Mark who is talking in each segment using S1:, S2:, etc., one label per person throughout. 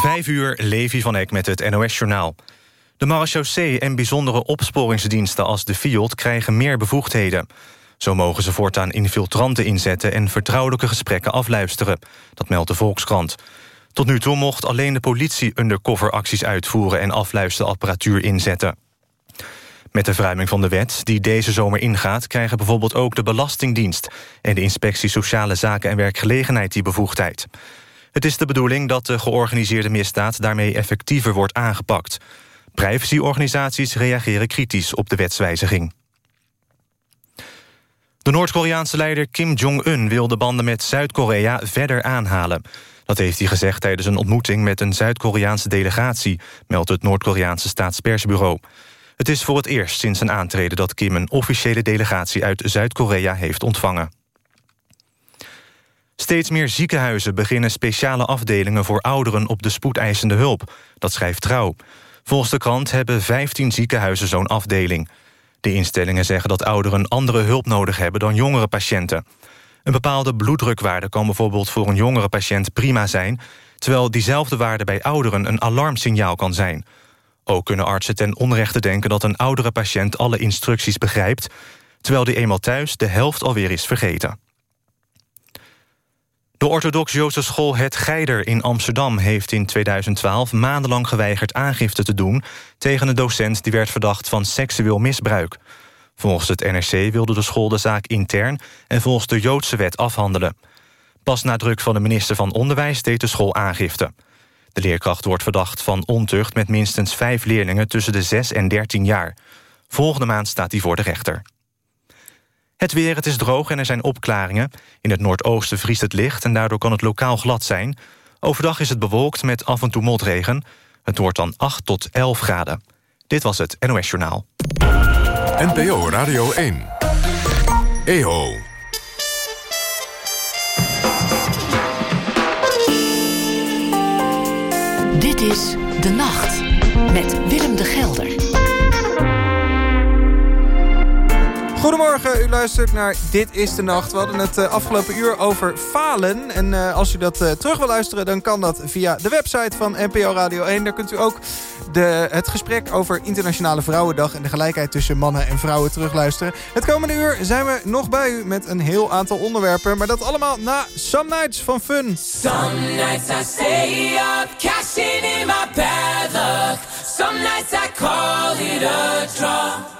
S1: Vijf uur, Levi van Eck met het NOS-journaal. De marechaussee en bijzondere opsporingsdiensten als de FIOD... krijgen meer bevoegdheden. Zo mogen ze voortaan infiltranten inzetten... en vertrouwelijke gesprekken afluisteren. Dat meldt de Volkskrant. Tot nu toe mocht alleen de politie undercoveracties uitvoeren... en afluisterapparatuur inzetten. Met de verruiming van de wet, die deze zomer ingaat... krijgen bijvoorbeeld ook de Belastingdienst... en de Inspectie Sociale Zaken en Werkgelegenheid die bevoegdheid. Het is de bedoeling dat de georganiseerde misdaad... daarmee effectiever wordt aangepakt. Privacyorganisaties reageren kritisch op de wetswijziging. De Noord-Koreaanse leider Kim Jong-un wil de banden met Zuid-Korea verder aanhalen. Dat heeft hij gezegd tijdens een ontmoeting met een Zuid-Koreaanse delegatie... meldt het Noord-Koreaanse staatspersbureau. Het is voor het eerst sinds zijn aantreden dat Kim een officiële delegatie uit Zuid-Korea heeft ontvangen. Steeds meer ziekenhuizen beginnen speciale afdelingen voor ouderen op de spoedeisende hulp. Dat schrijft Trouw. Volgens de krant hebben 15 ziekenhuizen zo'n afdeling. De instellingen zeggen dat ouderen andere hulp nodig hebben dan jongere patiënten. Een bepaalde bloeddrukwaarde kan bijvoorbeeld voor een jongere patiënt prima zijn... terwijl diezelfde waarde bij ouderen een alarmsignaal kan zijn. Ook kunnen artsen ten onrechte denken dat een oudere patiënt alle instructies begrijpt... terwijl die eenmaal thuis de helft alweer is vergeten. De orthodox-Joodse school Het Geider in Amsterdam... heeft in 2012 maandenlang geweigerd aangifte te doen... tegen een docent die werd verdacht van seksueel misbruik. Volgens het NRC wilde de school de zaak intern... en volgens de Joodse wet afhandelen. Pas na druk van de minister van Onderwijs deed de school aangifte. De leerkracht wordt verdacht van ontucht... met minstens vijf leerlingen tussen de 6 en 13 jaar. Volgende maand staat hij voor de rechter. Het weer, het is droog en er zijn opklaringen. In het noordoosten vriest het licht en daardoor kan het lokaal glad zijn. Overdag is het bewolkt met af en toe motregen. Het wordt dan 8 tot 11 graden. Dit was het NOS Journaal.
S2: NPO Radio 1. EO.
S3: Dit is De Nacht met Willem de Gelder.
S4: Goedemorgen, u luistert naar Dit is de Nacht. We hadden het uh, afgelopen uur over falen. En uh, als u dat uh, terug wil luisteren, dan kan dat via de website van NPO Radio 1. Daar kunt u ook de, het gesprek over Internationale Vrouwendag... en de gelijkheid tussen mannen en vrouwen terugluisteren. Het komende uur zijn we nog bij u met een heel aantal onderwerpen. Maar dat allemaal na Some Nights van Fun.
S5: Some nights I stay up, cashing in my luck. Some nights I call it a draw.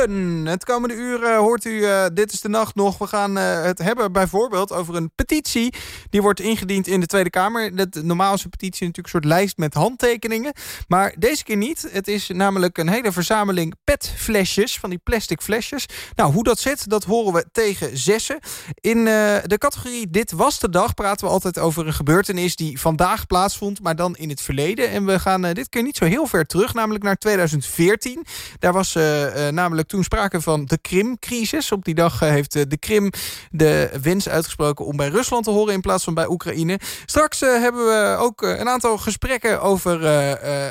S4: Het komende uur hoort u eh, Dit is de Nacht nog. We gaan eh, het hebben bijvoorbeeld over een petitie. Die wordt ingediend in de Tweede Kamer. Dat, normaal is een petitie natuurlijk een soort lijst met handtekeningen. Maar deze keer niet. Het is namelijk een hele verzameling petflesjes. Van die plastic flesjes. Nou, hoe dat zit, dat horen we tegen zessen. In eh, de categorie Dit was de dag praten we altijd over een gebeurtenis... die vandaag plaatsvond, maar dan in het verleden. En we gaan dit keer niet zo heel ver terug. Namelijk naar 2014. Daar was namelijk toen sprake van de Krimcrisis. Op die dag eh, heeft eh, de Krim de wens uitgesproken om bij Rusland te horen in plaats van bij Oekraïne. Straks eh, hebben we ook een aantal gesprekken over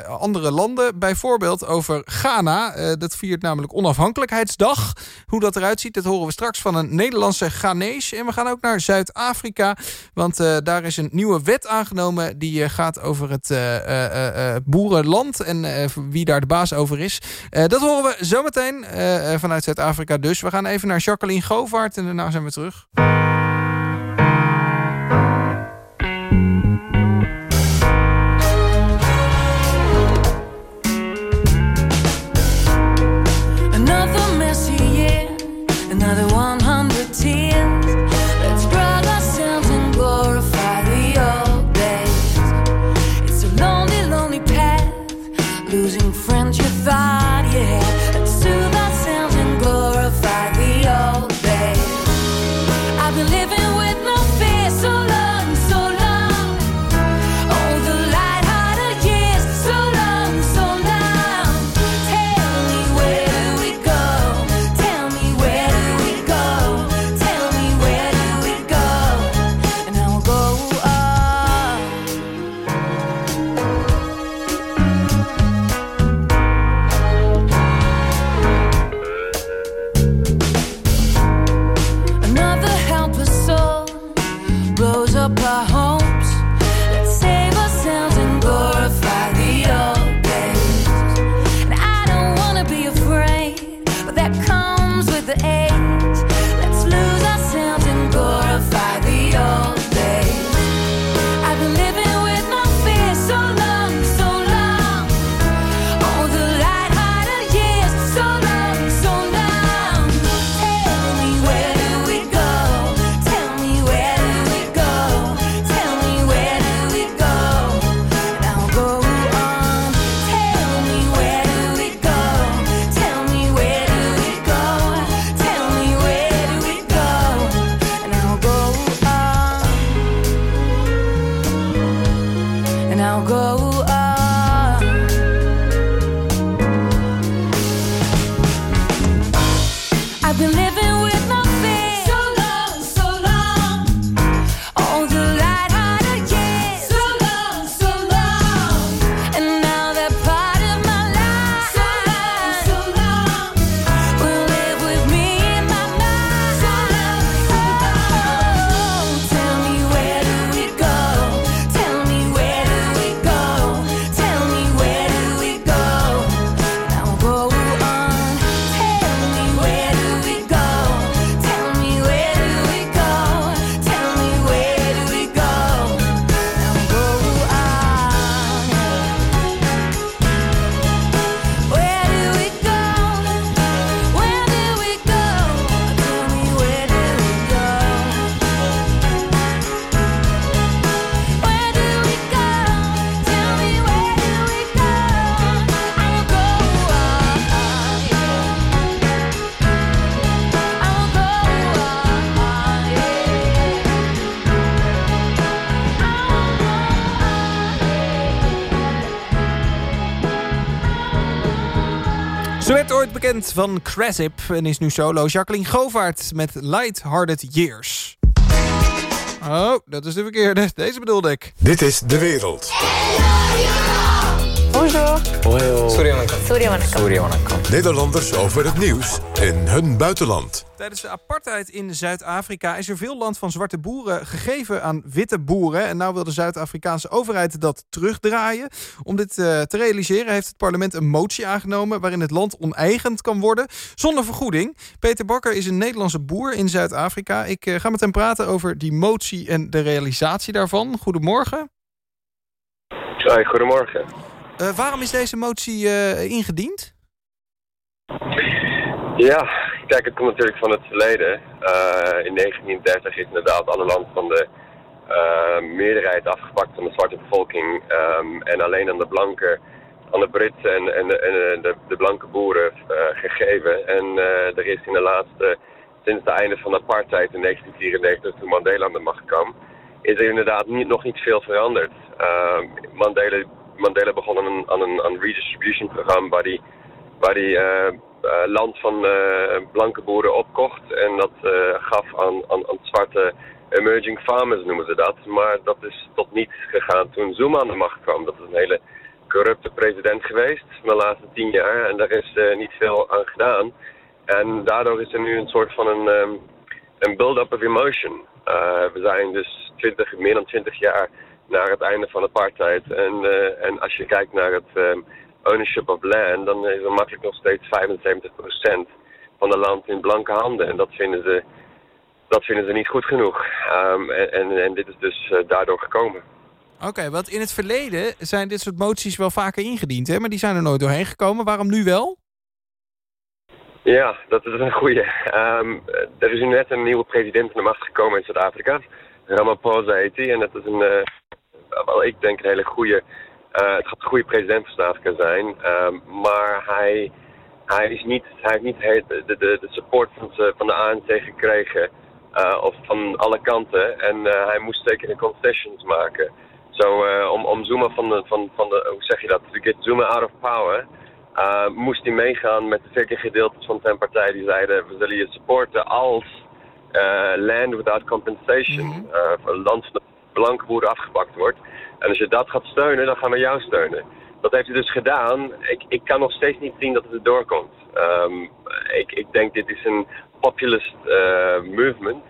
S4: andere landen. Bijvoorbeeld over Ghana. Dat viert namelijk onafhankelijkheidsdag. Hoe dat eruit ziet, dat horen we straks van een Nederlandse Ghanese. En we gaan ook naar Zuid-Afrika. Want daar is een nieuwe wet aangenomen die gaat over het boerenland. En wie daar de baas over is. Dat horen we zometeen eh, vanuit Zuid-Afrika dus. We gaan even naar Jacqueline Govaert en daarna zijn we terug.
S6: Another messy year, another 100 tears. Let's drug ourselves and glorify the old days. It's a lonely, lonely path, losing friends you thought
S4: bekend van Crasip en is nu solo. Jacqueline Govaert met Light-Hearted Years. Oh, dat is de verkeerde. Deze bedoelde ik.
S2: Dit is De Wereld. Nederlanders over het nieuws in hun buitenland.
S4: Tijdens de apartheid in Zuid-Afrika is er veel land van zwarte boeren gegeven aan witte boeren. En nou wil de Zuid-Afrikaanse overheid dat terugdraaien. Om dit eh, te realiseren heeft het parlement een motie aangenomen waarin het land oneigend kan worden zonder vergoeding. Peter Bakker is een Nederlandse boer in Zuid-Afrika. Ik eh, ga met hem praten over die motie en de realisatie daarvan. Goedemorgen.
S7: Hoi, goedemorgen.
S4: Eh, waarom is deze motie eh, ingediend?
S7: Ja, kijk, het komt natuurlijk van het verleden. Eh, in 1930 is inderdaad alle land van de meerderheid afgepakt van de zwarte bevolking. ehm, en alleen aan de blanken, aan de Britten en, en, de, en de, blanke boeren gegeven. En er is in de laatste, sinds het einde van de apartheid in 1994, toen Mandela aan de macht kwam, is er inderdaad niet, nog niet veel veranderd. Ehm, Mandela, Mandela begon aan een, aan een, een redistribution programma waar hij waar eh, eh, land van eh, blanke boeren opkocht en dat gaf aan, aan, aan zwarte emerging farmers noemen ze dat. Maar dat is tot niets gegaan toen Zuma aan de macht kwam. Dat is een hele corrupte president geweest de laatste tien jaar en daar is niet veel aan gedaan. En daardoor is er nu een soort van een, ehm, een build-up of emotion. We zijn dus 20, meer dan 20 jaar naar het einde van apartheid. En, eh, en als je kijkt naar het ehm, ownership of land, dan is er makkelijk nog steeds 75% van de land in blanke handen. En dat vinden ze, dat vinden ze niet goed genoeg. Ehm, en, en, en dit is dus eh, daardoor gekomen.
S4: Oké, want in het verleden zijn dit soort moties wel vaker ingediend, hè? maar die zijn er nooit doorheen gekomen. Waarom nu wel?
S7: Ja, dat is een goeie. Ehm, er is nu net een nieuwe president aan de macht gekomen in Zuid-Afrika. Ramaphosa heet hij. En dat is een, eh, wel ik denk een hele goede, eh, het gaat een goede president van Zuid-Afrika zijn. Ehm, maar hij, hij, is niet, hij heeft niet de, de, de support van, ze- van de ANC gekregen. eh, of van alle kanten. En eh, hij moest zeker concessions maken. Zo, eh, om, om Zuma van de, van, van de, hoe zeg je dat, to get Zuma out of power, uh, moest hij meegaan met de zeker gedeeltes van zijn partij die zeiden we zullen je supporten als eh, land without compensation, eh, voor land van de blanke boeren afgepakt wordt. En als je dat gaat steunen, dan gaan we jou steunen. Dat heeft hij dus gedaan. Ik, ik kan nog steeds niet zien dat het erdoor komt. Ehm, ik, ik denk dit is een populist eh, movement.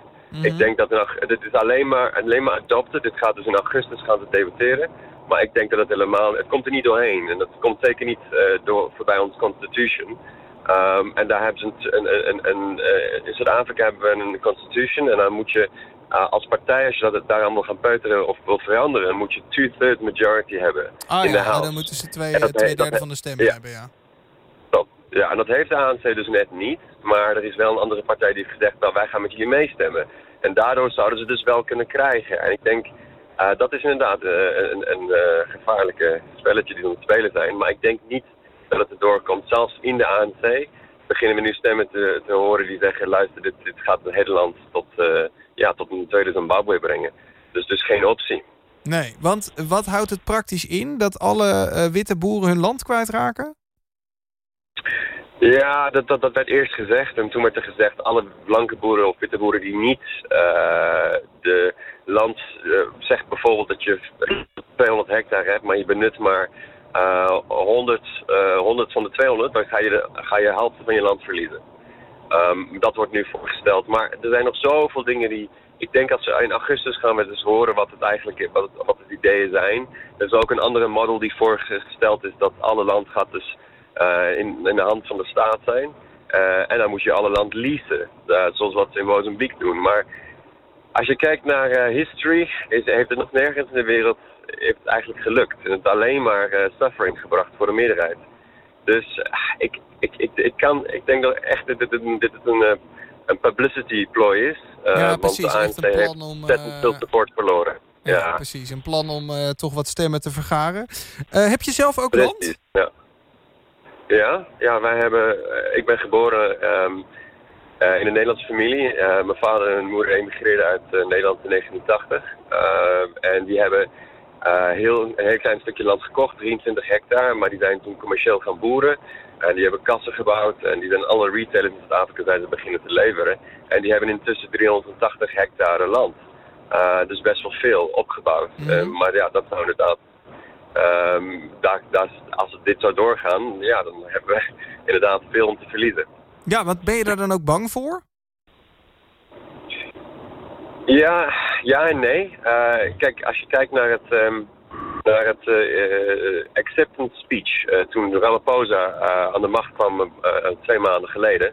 S7: Ik denk dat in ag- dit is alleen maar, alleen maar adopted. Dit gaat dus in augustus gaan ze debatteren. Maar ik denk dat het helemaal, het komt er niet doorheen. En dat komt zeker niet eh, door, voorbij onze constitution. Ehm, en daar hebben ze een, een, een, een eh, in Zuid-Afrika hebben we een constitution. En dan moet je eh, als partij, als je dat daar allemaal gaan peuteren of wil veranderen, moet je two-thirds majority hebben
S4: Ah
S7: in de
S4: ja,
S7: house.
S4: dan moeten ze twee,
S7: dat-
S4: twee derde van de stemmen
S7: ja.
S4: hebben, ja.
S7: Klopt. Ja, en dat heeft de ANC dus net niet. Maar er is wel een andere partij die heeft gezegd, nou wij gaan met jullie meestemmen. En daardoor zouden ze dus wel kunnen krijgen. En ik denk, eh, dat is inderdaad eh, een, een gevaarlijke spelletje die we aan het spelen zijn. Maar ik denk niet dat het erdoor komt. Zelfs in de ANC beginnen we nu stemmen te, te horen die zeggen, luister, dit, dit gaat het hele land tot, ja, tot een tweede Zimbabwe brengen. Dus dus geen optie.
S4: Nee, want wat houdt het praktisch in? Dat alle eh, witte boeren hun land kwijtraken?
S7: Ja, dat, dat, dat werd eerst gezegd. En toen werd er gezegd, alle blanke boeren of witte boeren die niet eh, de land... eh, zegt bijvoorbeeld dat je 200 hectare hebt, maar je benut maar eh 100, eh 100 van de 200, dan ga je de, ga je helft van je land verliezen. Ehm, dat wordt nu voorgesteld. Maar er zijn nog zoveel dingen die... Ik denk dat ze in augustus gaan we dus horen wat het eigenlijk wat, het, wat het ideeën zijn. Er is ook een andere model die voorgesteld is dat alle land gaat dus eh, in, in de hand van de staat zijn. Eh, en dan moet je alle land leasen, eh, zoals wat ze in Mozambique doen. Maar als je kijkt naar history, is, heeft het nog nergens in de wereld heeft het eigenlijk gelukt. En het alleen maar suffering gebracht voor de meerderheid. Dus eh, ik, ik, ik, ik, kan, ik denk dat echt dat dit, een- dit een, eh, een publicity ploy is. Eh,
S4: Ja,
S7: want
S4: precies,
S7: de
S4: een
S7: ANC heeft
S4: om, eh,
S7: veel support verloren.
S4: Ja,
S7: Ja,
S4: precies. Een plan om toch wat stemmen te vergaren. Heb je zelf ook land?
S7: Ja. Ja, ja, wij hebben, ik ben geboren ehm, eh, in een Nederlandse familie. Mijn vader en moeder emigreerden uit Nederland in 1980. Eh, en die hebben Uh, heel, een heel klein stukje land gekocht, 23 hectare, maar die zijn toen commercieel gaan boeren. En die hebben kassen gebouwd en die zijn alle retailers in Zuid-Afrika zijn ze beginnen te leveren. En die hebben intussen 380 hectare land. Uh, dus best wel veel opgebouwd.
S4: Mhm.
S7: Uh, maar ja, dat zou inderdaad... Um, daar, daar, als het dit zou doorgaan, ja, dan hebben we inderdaad veel om te verliezen.
S4: Ja, want ben je daar dan ook bang voor?
S7: Ja, ja en nee. Uh, kijk, als je kijkt naar het, um, naar het uh, acceptance speech toen Ramaphosa aan de macht kwam twee maanden geleden,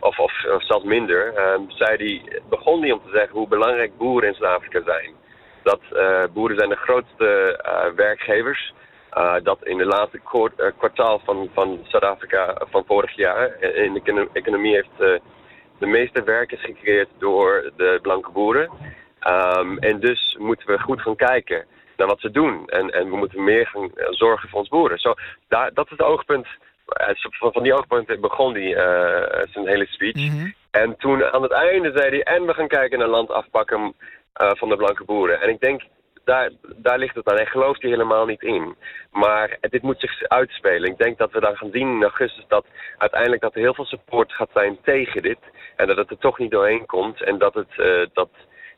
S7: of, of, of zelfs minder, um, zei die, begon hij om te zeggen hoe belangrijk boeren in Zuid-Afrika zijn. Dat boeren zijn de grootste werkgevers. Dat in de laatste kwartaal van, van Zuid-Afrika van vorig jaar in de economie heeft de meeste werk is gecreëerd door de blanke boeren. Um, en dus moeten we goed gaan kijken naar wat ze doen. En, en we moeten meer gaan zorgen voor ons boeren. Zo, daar, dat is het oogpunt. Van, van die oogpunt begon hij uh, zijn hele speech.
S4: Mm -hmm.
S7: En toen aan het einde zei hij... en we gaan kijken naar land afpakken uh, van de blanke boeren. En ik denk, daar, daar ligt het aan. Hij gelooft hier helemaal niet in. Maar dit moet zich uitspelen. Ik denk dat we dan gaan zien in augustus dat uiteindelijk dat er heel veel support gaat zijn tegen dit. En dat het er toch niet doorheen komt. En dat, het, uh, dat,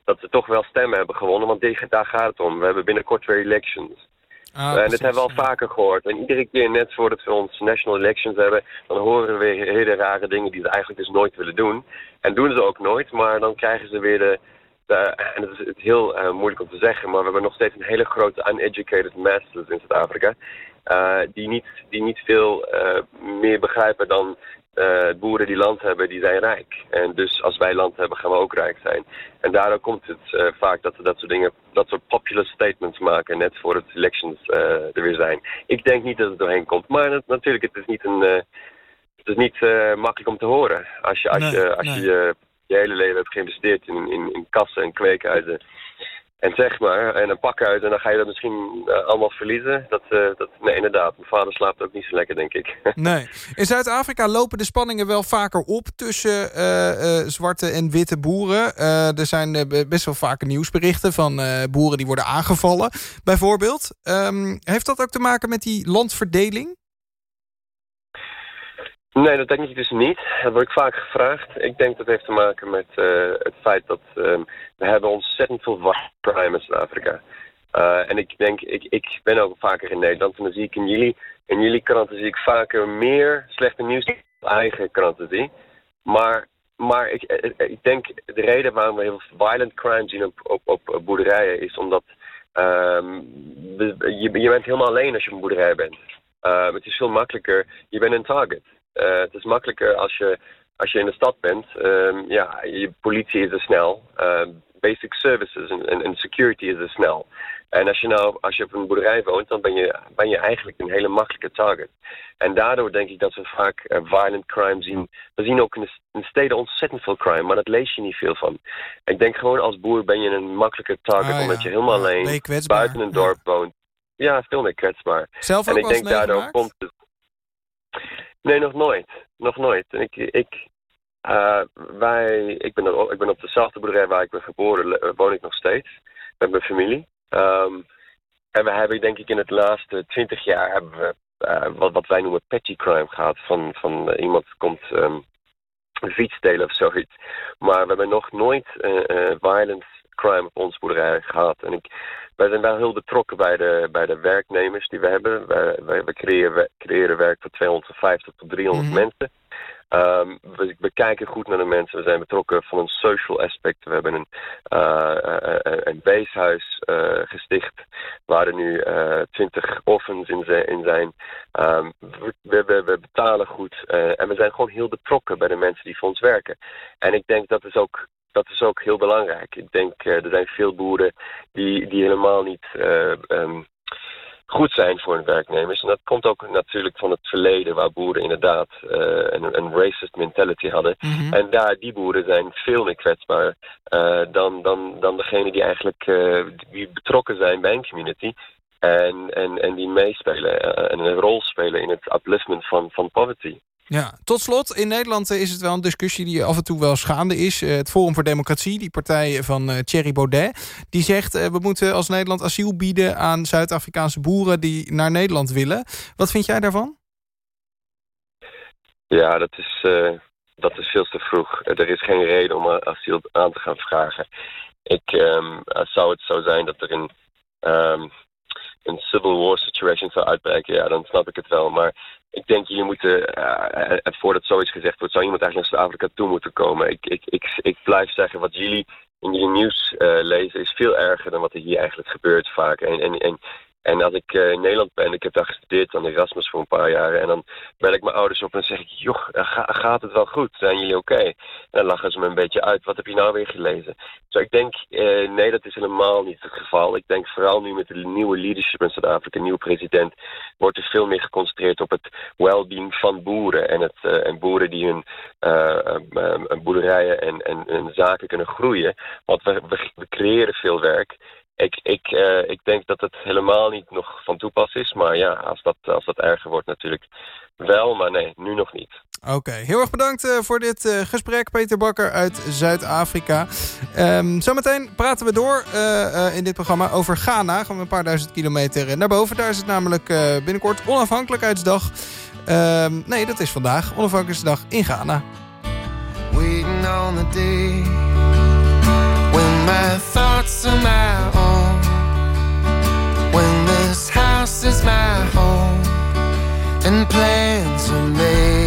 S7: dat we toch wel stemmen hebben gewonnen. Want daar gaat het om. We hebben binnenkort weer elections.
S4: Ah,
S7: en dit hebben we al vaker gehoord. En iedere keer net voordat we ons national elections hebben... dan horen we weer hele rare dingen die ze eigenlijk dus nooit willen doen. En doen ze ook nooit. Maar dan krijgen ze weer de... Uh, en het is heel uh, moeilijk om te zeggen, maar we hebben nog steeds een hele grote uneducated masses in Zuid-Afrika. Uh, die, niet, die niet veel meer begrijpen dan boeren die land hebben, die zijn rijk. En dus als wij land hebben, gaan we ook rijk zijn. En daardoor komt het vaak dat we dat soort dingen, dat soort popular statements maken, net voor het elections er weer zijn. Ik denk niet dat het doorheen komt, maar het, natuurlijk, het is niet een... het is niet makkelijk om te horen. Als je, als
S4: Nee,
S7: je, als
S4: nee.
S7: je je hele leven hebt geïnvesteerd in, in, in kassen en kweekhuizen. En zeg maar, en een pakhuis en dan ga je dat misschien uh, allemaal verliezen. Dat, uh, dat, nee, inderdaad. Mijn vader slaapt ook niet zo lekker, denk ik.
S4: Nee. In Zuid-Afrika lopen de spanningen wel vaker op tussen uh, zwarte en witte boeren. er zijn best wel vaker nieuwsberichten van boeren die worden aangevallen, bijvoorbeeld. Um, heeft dat ook te maken met die landverdeling?
S7: Nee, dat denk ik dus niet. Dat word ik vaak gevraagd. Ik denk dat heeft te maken met uh, het feit dat um, we hebben ontzettend veel white in Zuid-Afrika. Uh, en ik denk, ik, ik ben ook vaker in Nederland en dan zie ik in jullie, in jullie kranten zie ik vaker meer slechte nieuws dan eigen kranten zie. Maar, maar ik, ik denk de reden waarom we heel veel violent crime zien op, op, op boerderijen is omdat um, je, je bent helemaal alleen als je op een boerderij bent. Uh, het is veel makkelijker, je bent een target. Uh, het is makkelijker als je, als je in de stad bent. Um, ja, je politie is er snel. Uh, basic services en, security is er snel. En als je nou als je op een boerderij woont, dan ben je, ben je eigenlijk een hele makkelijke target. En daardoor denk ik dat we vaak uh, violent crime zien. We zien ook in, de, in steden ontzettend veel crime, maar dat lees je niet veel van. Ik denk gewoon als boer ben je een makkelijke target,
S4: Ah, ja.
S7: omdat je helemaal alleen buiten een dorp woont. Ja, veel meer kwetsbaar.
S4: Zelf
S7: En ik denk daardoor komt het. Nee, nog nooit. Nog nooit. Ik, ik, uh, wij, ik, ben, er- ik ben op dezelfde boerderij waar ik ben geboren, woon ik nog steeds. Met mijn familie. Um, en we hebben, denk ik, in het laatste twintig jaar hebben we uh, wat, wat wij noemen petty crime gehad. Van, van uh, iemand komt um, een fiets stelen of zoiets. Maar we hebben nog nooit violent crime op onze boerderij gehad. En ik, wij zijn wel heel betrokken bij de, bij de werknemers die we hebben. Wij, wij, we creëren, we creëren werk voor 250 tot 300
S4: Mhm.
S7: mensen. Um, we, we kijken goed naar de mensen. We zijn betrokken van een social aspect. We hebben een, uh, uh, een weeshuis uh, gesticht waar er nu twintig orphans in, zijn- in zijn. Um, we, we, we betalen goed uh, en we zijn gewoon heel betrokken bij de mensen die voor ons werken. En ik denk dat is ook, dat is ook heel belangrijk. Ik denk uh, er zijn veel boeren die, die helemaal niet uh, um, goed zijn voor hun werknemers. En dat komt ook natuurlijk van het verleden waar boeren inderdaad uh, een, een racist mentality hadden.
S4: Mhm.
S7: En daar, die boeren zijn veel meer kwetsbaar uh, dan, dan, dan degene die eigenlijk uh, die betrokken zijn bij een community. En, en, en die meespelen en een rol spelen in het upliftment van, van poverty.
S8: Ja, tot slot, in Nederland is het wel een discussie die af en toe wel schaande is. Het Forum voor Democratie, die partij van Thierry Baudet... die zegt we moeten als Nederland asiel bieden aan Zuid-Afrikaanse boeren... die naar Nederland willen. Wat vind jij daarvan?
S7: Ja, dat is, dat is veel te vroeg. Er is geen reden om asiel aan te gaan vragen. Ik um, zou het zo zijn dat er een, um, een civil war situation zou uitbreken, ja, dan snap ik het wel. Maar ik denk, jullie moeten, uh, voordat zoiets gezegd wordt, zou iemand eigenlijk naar Zuid-Afrika toe moeten komen. Ik, ik, ik, ik blijf zeggen, wat jullie in jullie nieuws uh, lezen is veel erger dan wat er hier eigenlijk gebeurt vaak. En, en, en en als ik uh, in Nederland ben, ik heb daar gestudeerd aan Erasmus voor een paar jaar. En dan bel ik mijn ouders op en zeg ik, joh, ga, gaat het wel goed? Zijn jullie oké? En dan lachen ze me een beetje uit. Wat heb je nou weer gelezen? Dus ik denk, uh, nee, dat is helemaal niet het geval. Ik denk vooral nu met de nieuwe leadership in Zuid-Afrika, nieuwe president, wordt er veel meer geconcentreerd op het well-being van boeren. En, het, en boeren die hun boerderijen en, en, en, zaken kunnen groeien. Want we, we creëren veel werk. Ik, ik, uh, ik denk dat het helemaal niet nog van toepas is. Maar ja, als dat, als dat erger wordt natuurlijk wel. Maar nee, nu nog niet.
S8: Oké, heel erg bedankt uh, voor dit uh, gesprek. Peter Bakker uit Zuid-Afrika. Um, zometeen praten we door in dit programma over Ghana. Gaan we een paar duizend kilometer naar boven. Daar is het namelijk binnenkort onafhankelijkheidsdag. Um, nee, dat is vandaag. Onafhankelijkheidsdag in Ghana. Waiting on the day When my thoughts are my own my home And plans are made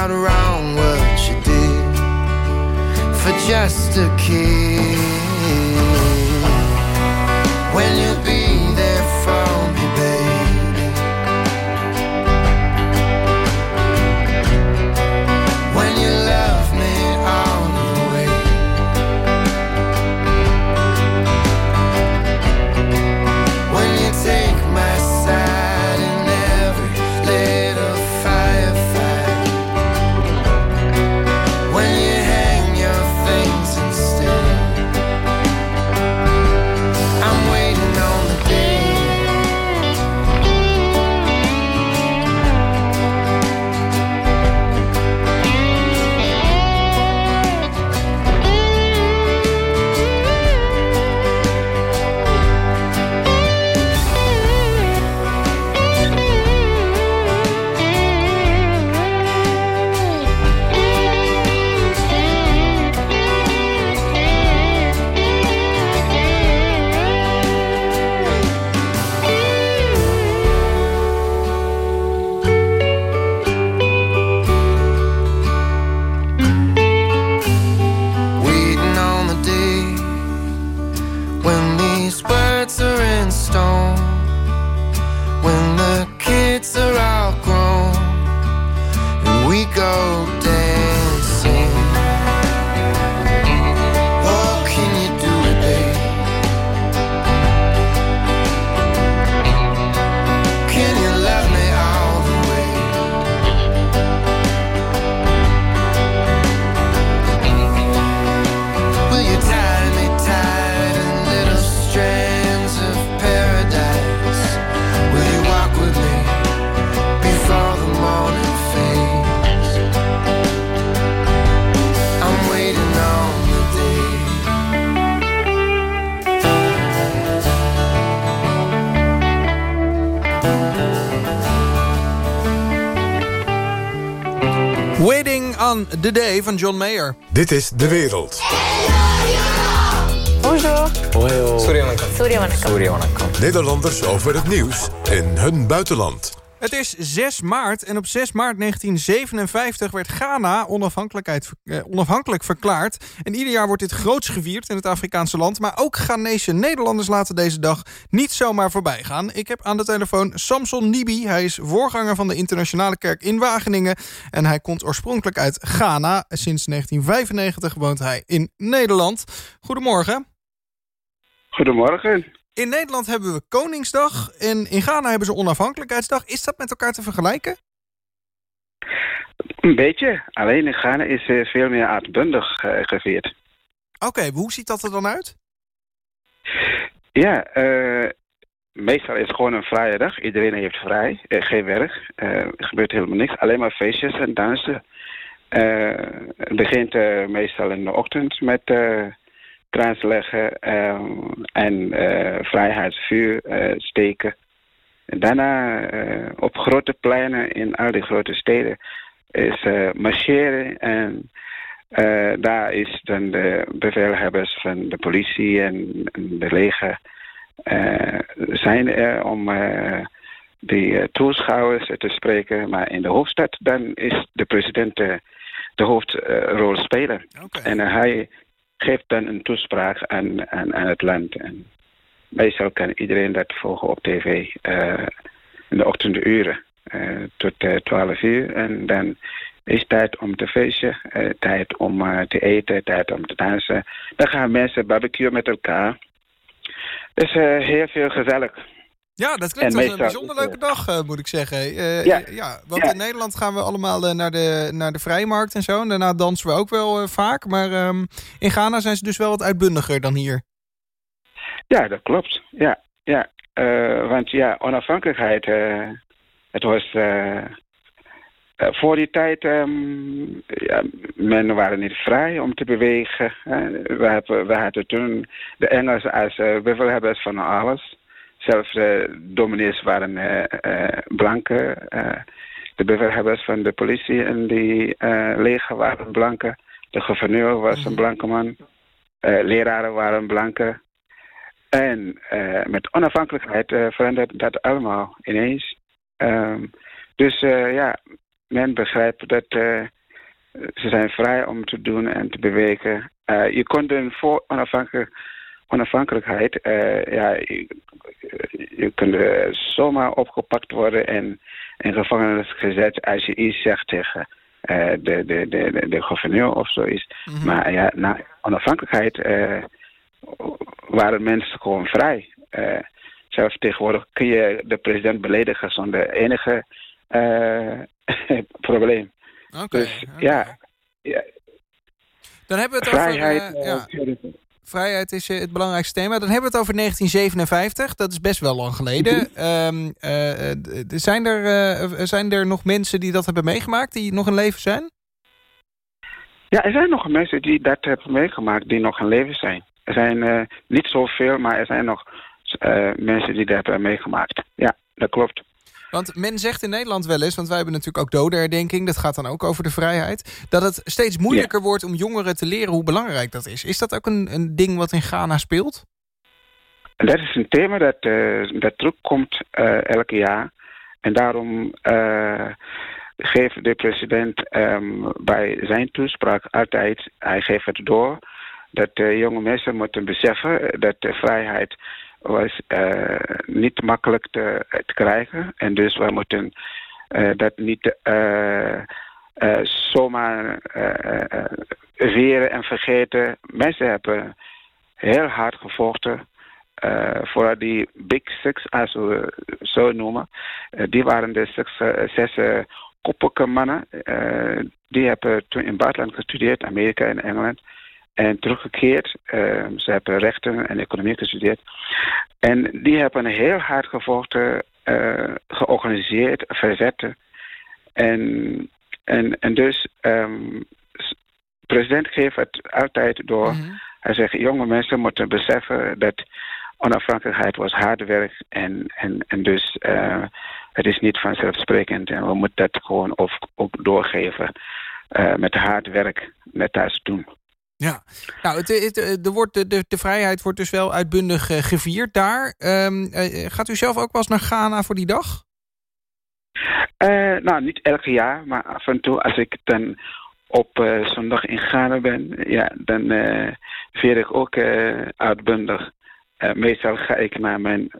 S8: not wrong what you did for just a kid. The Day van John Mayer.
S2: Dit is De Wereld.
S9: Bonjour.
S2: Nederlanders over het nieuws in hun buitenland.
S4: Het is 6 maart en op 6 maart 1957 werd Ghana eh, onafhankelijk verklaard. En ieder jaar wordt dit groots gevierd in het Afrikaanse land. Maar ook Ghanese Nederlanders laten deze dag niet zomaar voorbij gaan. Ik heb aan de telefoon Samson Nibi. Hij is voorganger van de Internationale Kerk in Wageningen. En hij komt oorspronkelijk uit Ghana. Sinds 1995 woont hij in Nederland. Goedemorgen.
S10: Goedemorgen.
S4: In Nederland hebben we Koningsdag en in Ghana hebben ze Onafhankelijkheidsdag. Is dat met elkaar te vergelijken?
S10: Een beetje. Alleen in Ghana is eh, veel meer uitbundig eh, gevierd.
S4: Oké, hoe ziet dat er dan uit?
S10: Ja, eh, meestal is het gewoon een vrije dag. Iedereen heeft vrij, geen werk. Er gebeurt helemaal niks. Alleen maar feestjes en dansen. Het begint meestal in de ochtend met krans leggen eh, en eh, vrijheidsvuur eh, steken. En daarna eh, op grote pleinen in al die grote steden is marcheren en daar is dan de bevelhebbers van de politie en, en de leger zijn er om die toeschouwers te spreken. Maar in de hoofdstad dan is de president de hoofdrolspeler. En hij geeft dan een toespraak aan, aan, aan het land. En meestal kan iedereen dat volgen op tv eh, in de ochtenduren eh, tot eh, 12 uur. En dan is tijd om te feesten, tijd om te eten, tijd om te dansen. Dan gaan mensen barbecuen met elkaar. Dus eh, heel veel gezellig.
S4: Ja, dat klinkt als een bijzonder leuke dag, eh, moet ik zeggen. Eh,
S10: Ja.
S4: ja. want
S10: Ja.
S4: in Nederland gaan we allemaal eh, naar, de, naar de vrijmarkt en zo. En daarna dansen we ook wel eh, vaak. Maar ehm, in Ghana zijn ze dus wel wat uitbundiger dan hier.
S10: Ja, dat klopt. Ja, ja. Eh, want ja, onafhankelijkheid, eh, het was eh, eh, voor die tijd, ehm, ja, men waren niet vrij om te bewegen. We, hebben, we hadden toen de Engelsen als bevelhebbers van alles. Zelfs de dominees waren eh, eh, blanke. eh, de bevelhebbers van de politie en die eh, leger waren blanke. De gouverneur was een blanke man. Eh, leraren waren blanke. En eh, met onafhankelijkheid eh, verandert dat allemaal ineens. Ehm, dus eh, ja, men begrijpt dat eh, ze zijn vrij om te doen en te bewegen. Eh, je kon voor onafhankelijk, onafhankelijkheid, eh, ja, je, je kunt eh, zomaar opgepakt worden en in gevangenis gezet als je iets zegt tegen eh, de, de, de, de, de gouverneur of zoiets. Maar ja, na onafhankelijkheid eh, waren mensen gewoon vrij. Eh, zelfs tegenwoordig kun je de president beledigen zonder enige eh, probleem.
S4: Oké.
S10: dus ja, ja,
S4: Dan hebben we het
S10: vrijheid.
S4: over... eh,
S10: eh,
S4: ja, vrijheid is eh, het belangrijkste thema. Dan hebben we het over 1957. Dat is best wel lang geleden. D- zijn, er, zijn er nog mensen die dat hebben meegemaakt? Die nog in leven zijn?
S10: Ja, er zijn nog mensen die dat hebben meegemaakt, die nog in leven zijn. Er zijn niet zoveel, maar er zijn nog mensen die dat hebben meegemaakt. Ja, dat klopt.
S4: Want men zegt in Nederland wel eens, want wij hebben natuurlijk ook dodenherdenking, dat gaat dan ook over de vrijheid, dat het steeds moeilijker wordt om jongeren te leren hoe belangrijk dat is. Is dat ook een, een ding wat in Ghana speelt?
S10: En dat is een thema dat, eh, dat terugkomt eh elk jaar. En daarom eh, geeft de president ehm, bij zijn toespraak altijd, hij geeft het door, dat jonge mensen moeten beseffen dat de vrijheid was eh, niet makkelijk te, te krijgen. En dus wij moeten eh, dat niet eh, eh, zomaar eh, eh, weren en vergeten. Mensen hebben heel hard gevochten eh, voor die Big Six, als we zo noemen. Eh, die waren de eh, zes eh, koppige mannen. eh, die hebben toen in het buitenland gestudeerd, Amerika en Engeland. En teruggekeerd. Eh, ze hebben rechten en economie gestudeerd. En die hebben heel hard gevochten, eh, georganiseerd, verzetten. En, en, en dus, um, president geeft het altijd door. Hij zegt, jonge mensen moeten beseffen dat onafhankelijkheid was hard werk. En, en, en dus uh, het is niet vanzelfsprekend. En we moeten dat gewoon ook, ook doorgeven uh, met hard werk, net als doen.
S4: Ja, nou, het, het, de, de, vrijheid wordt dus wel uitbundig eh, gevierd daar. Ehm, eh, gaat u zelf ook wel eens naar Ghana voor die dag?
S10: Eh, nou, niet elk jaar, maar af en toe als ik dan op zondag in Ghana ben, ja, dan vier ik ook uitbundig. Meestal ga ik naar mijn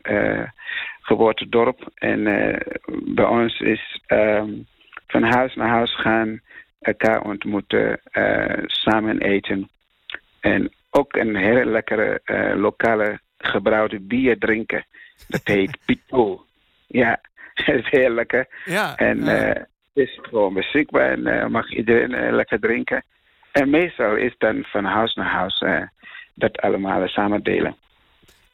S10: geboortedorp en bij ons is ehm, van huis naar huis gaan, elkaar ontmoeten, eh, samen eten en ook een hele lekkere eh, lokale gebrouwde bier drinken. Dat heet Pito. Ja, het is heel lekker.
S4: Ja.
S10: En eh, het is gewoon beschikbaar en mag iedereen lekker drinken. En meestal is dan van huis naar huis dat allemaal samen delen.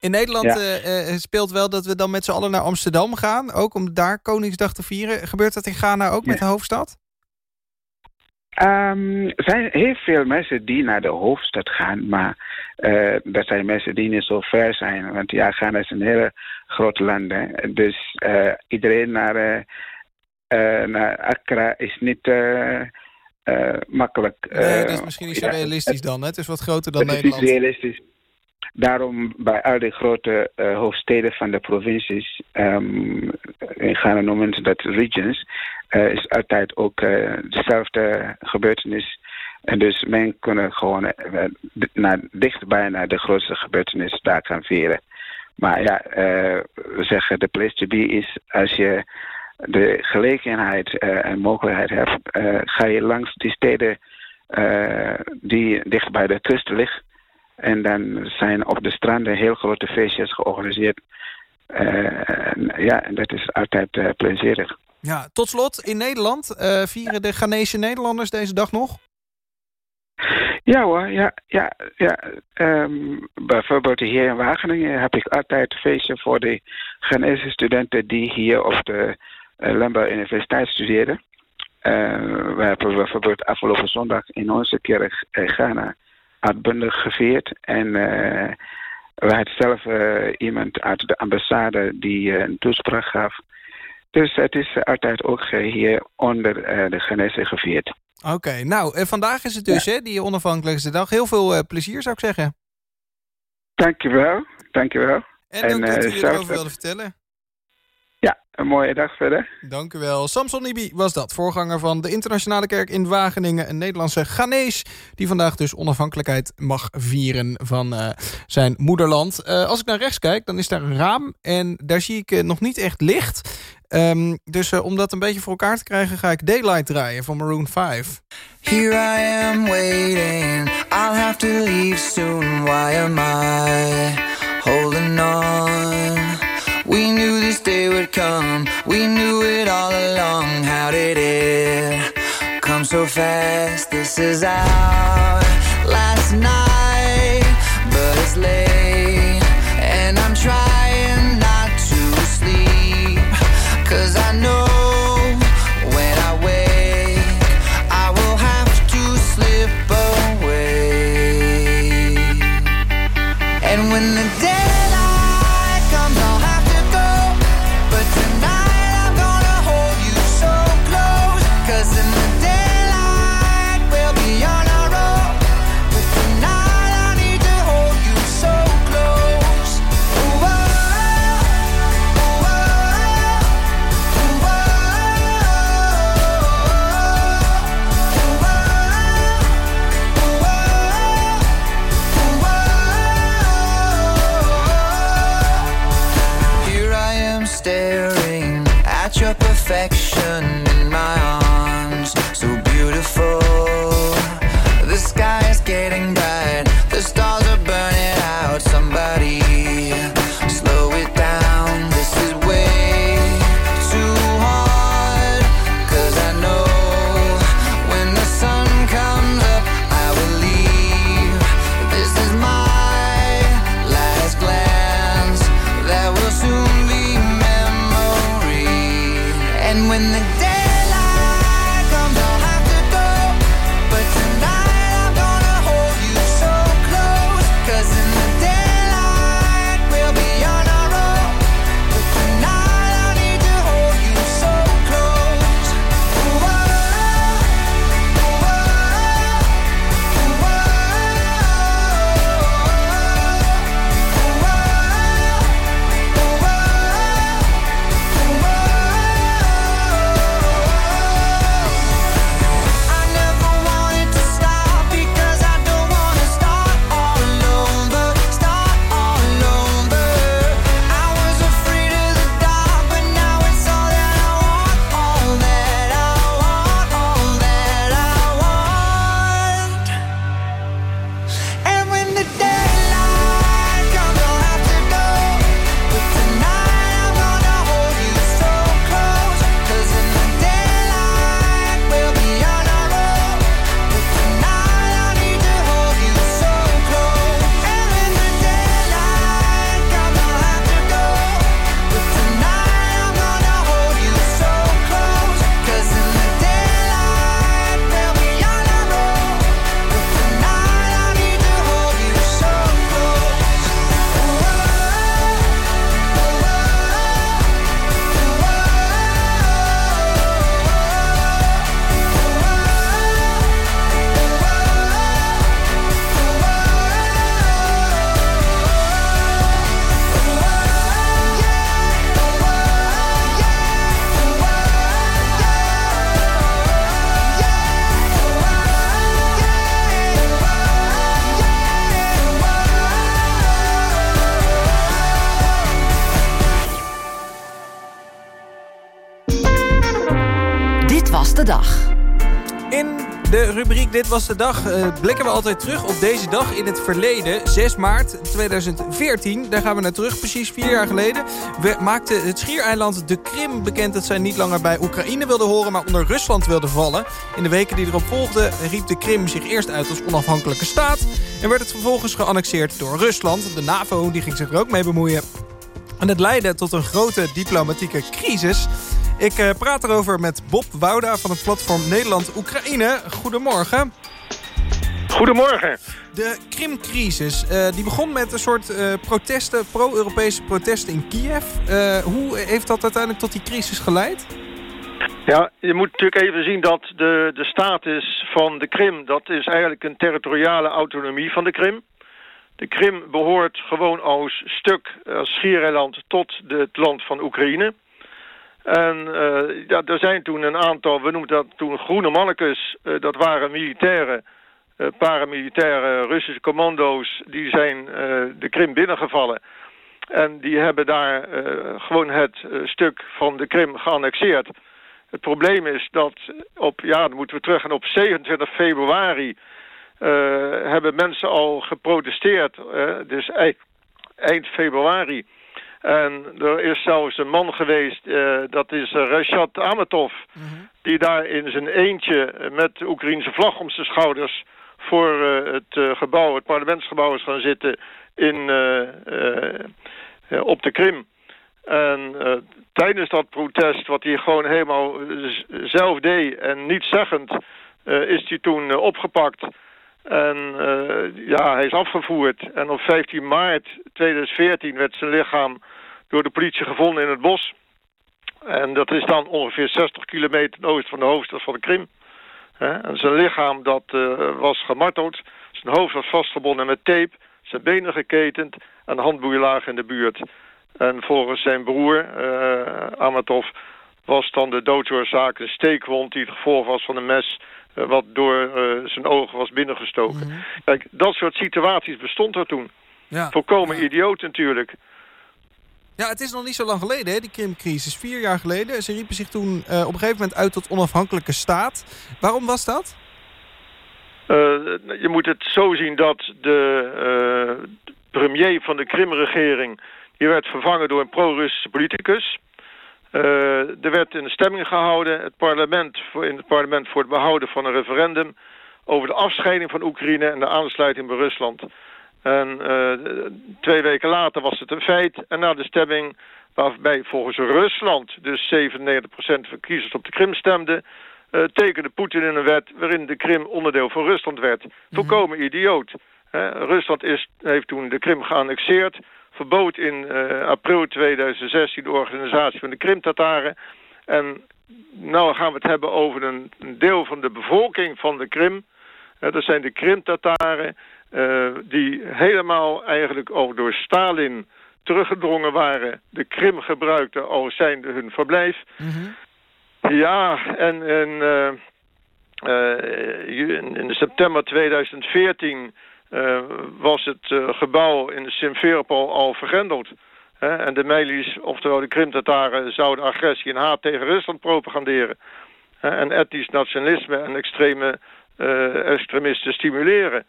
S4: In Nederland
S10: Ja.
S4: speelt wel dat we dan met z'n allen naar Amsterdam gaan. Ook om daar Koningsdag te vieren. Gebeurt dat in Ghana ook met de hoofdstad?
S10: Ehm, er zijn heel veel mensen die naar de hoofdstad gaan, maar eh, dat zijn mensen die niet zo ver zijn. Want ja, Ghana is een hele groot land. Hè? Dus eh, iedereen naar, eh, naar Accra is niet makkelijk.
S4: Nee, dat is misschien niet zo realistisch dan. Hè? Het is wat groter dan
S10: Dat is niet
S4: Nederland.
S10: realistisch. Daarom bij al die grote eh, hoofdsteden van de provincies, ehm, in Ghana noemen ze dat regions, eh, is altijd ook eh, dezelfde gebeurtenis. En dus men kunnen gewoon naar, dichtbij naar de grootste gebeurtenis daar gaan vieren. Maar ja, we zeggen de place to be is als je de gelegenheid en mogelijkheid hebt, ga je langs die steden die dicht bij de kust liggen. En dan zijn op de stranden heel grote feestjes georganiseerd. En ja, en dat is altijd eh, plezierig.
S4: Ja, tot slot, in Nederland eh, vieren de Ghanese Nederlanders deze dag nog?
S10: Ja hoor, ja, ja, ja. Ehm, bijvoorbeeld hier in Wageningen heb ik altijd een feestje voor de Ghanese studenten die hier op de uh, Landbouw Universiteit studeren. Uh, we hebben bijvoorbeeld afgelopen zondag in onze kerk in Ghana uitbundig gevierd. En uh, we hadden zelf uh, iemand uit de ambassade die uh, een toespraak gaf. Dus het is altijd ook hier onder de Ghanese gevierd.
S4: Oké, okay, nou, vandaag is het dus, ja. hè, die onafhankelijkste dag. Heel veel plezier, zou ik zeggen.
S10: Dankjewel, dankjewel.
S4: En, en dank dat u erover wilde vertellen.
S10: Ja, een mooie dag verder.
S4: Dank u wel. Samson Ibi was dat, voorganger van de Internationale Kerk in Wageningen. Een Nederlandse Ghanees, die vandaag dus onafhankelijkheid mag vieren van uh, zijn moederland. Uh, als ik naar rechts kijk, dan is daar een raam en daar zie ik uh, nog niet echt licht. Um, dus om dat een beetje voor elkaar te krijgen, ga ik Daylight draaien van Maroon 5.
S9: Here I am waiting, I'll have to leave soon. Why am I holding on? We knew this day would come, we knew it all along. How did it come so fast? This is our last night, but it's late,
S4: Dit was de dag eh, blikken we altijd terug op deze dag in het verleden. 6 maart 2014, daar gaan we naar terug, precies vier jaar geleden. We maakte het schiereiland de Krim bekend dat zij niet langer bij Oekraïne wilde horen... maar onder Rusland wilde vallen. In de weken die erop volgden riep de Krim zich eerst uit als onafhankelijke staat... en werd het vervolgens geannexeerd door Rusland. De NAVO die ging zich er ook mee bemoeien. En het leidde tot een grote diplomatieke crisis... Ik uh, praat erover met Bob Wouda van het platform Nederland-Oekraïne. Goedemorgen.
S11: Goedemorgen.
S4: De Krimcrisis, uh, die begon met een soort uh, protesten, pro-Europese protesten in Kiev. hoe heeft dat uiteindelijk tot die crisis geleid?
S11: Ja, je moet natuurlijk even zien dat de, de status van de Krim... dat is eigenlijk een territoriale autonomie van de Krim. De Krim behoort gewoon als stuk, als schiereiland... tot het land van Oekraïne. En uh, ja, er zijn toen een aantal, we noemden dat toen groene mannekes, uh, dat waren militairen, uh, paramilitaire Russische commando's, die zijn de Krim binnengevallen. En die hebben daar gewoon het stuk van de Krim geannexeerd. Het probleem is dat op, ja, dan moeten we terug gaan op 27 februari hebben mensen al geprotesteerd. dus eind februari en er is zelfs een man geweest, uh, dat is uh, Rashad Amatov... -hmm. die daar in zijn eentje met de Oekraïnse vlag om zijn schouders... voor uh, het gebouw, het parlementsgebouw is gaan zitten in, op de Krim. En tijdens dat protest, wat hij gewoon helemaal zelf deed en niet zeggend... is hij toen opgepakt... En uh, ja, hij is afgevoerd. En op 15 maart 2014 werd zijn lichaam door de politie gevonden in het bos. En dat is dan ongeveer 60 kilometer oosten van de hoofdstad van de Krim. En zijn lichaam dat uh, was gemarteld. Zijn hoofd was vastgebonden met tape. Zijn benen geketend. En handboeien lagen in de buurt. En volgens zijn broer, uh, Amatov, was dan de doodsoorzaak een steekwond... die het gevolg was van een mes wat door zijn ogen was binnengestoken. Mm -hmm. Kijk, dat soort situaties bestond er toen. Ja. Volkomen ja. idioot natuurlijk.
S4: Ja, het is nog niet zo lang geleden, hè, die Krimcrisis. Vier jaar geleden. Ze riepen zich toen uh, op een gegeven moment uit tot onafhankelijke staat. Waarom was dat?
S11: Uh, je moet het zo zien dat de uh, premier van de Krimregering... die werd vervangen door een pro-Russische politicus. Er werd een stemming gehouden het parlement, voor, in het parlement voor het behouden van een referendum... over de afscheiding van Oekraïne en de aansluiting bij Rusland... En uh, twee weken later was het een feit. En na de stemming, waarbij volgens Rusland dus 97% van kiezers op de Krim stemden... Uh, tekende Poetin in een wet waarin de Krim onderdeel van Rusland werd. Mm -hmm. Volkomen idioot. Rusland is, heeft toen de Krim geannexeerd. Verbood in uh, april 2016 de organisatie van de Krim-Tataren. En nou gaan we het hebben over een, een deel van de bevolking van de Krim. dat zijn de Krim-Tataren uh, die helemaal eigenlijk ook door Stalin teruggedrongen waren. De Krim gebruikten als zijnde hun verblijf. Mm -hmm. Ja, en, en in, september 2014 was het gebouw in Simferopol al vergrendeld. en de Melis, oftewel de Krim-Tataren, zouden agressie en haat tegen Rusland propaganderen. en etnisch nationalisme en extreme extremisten stimuleren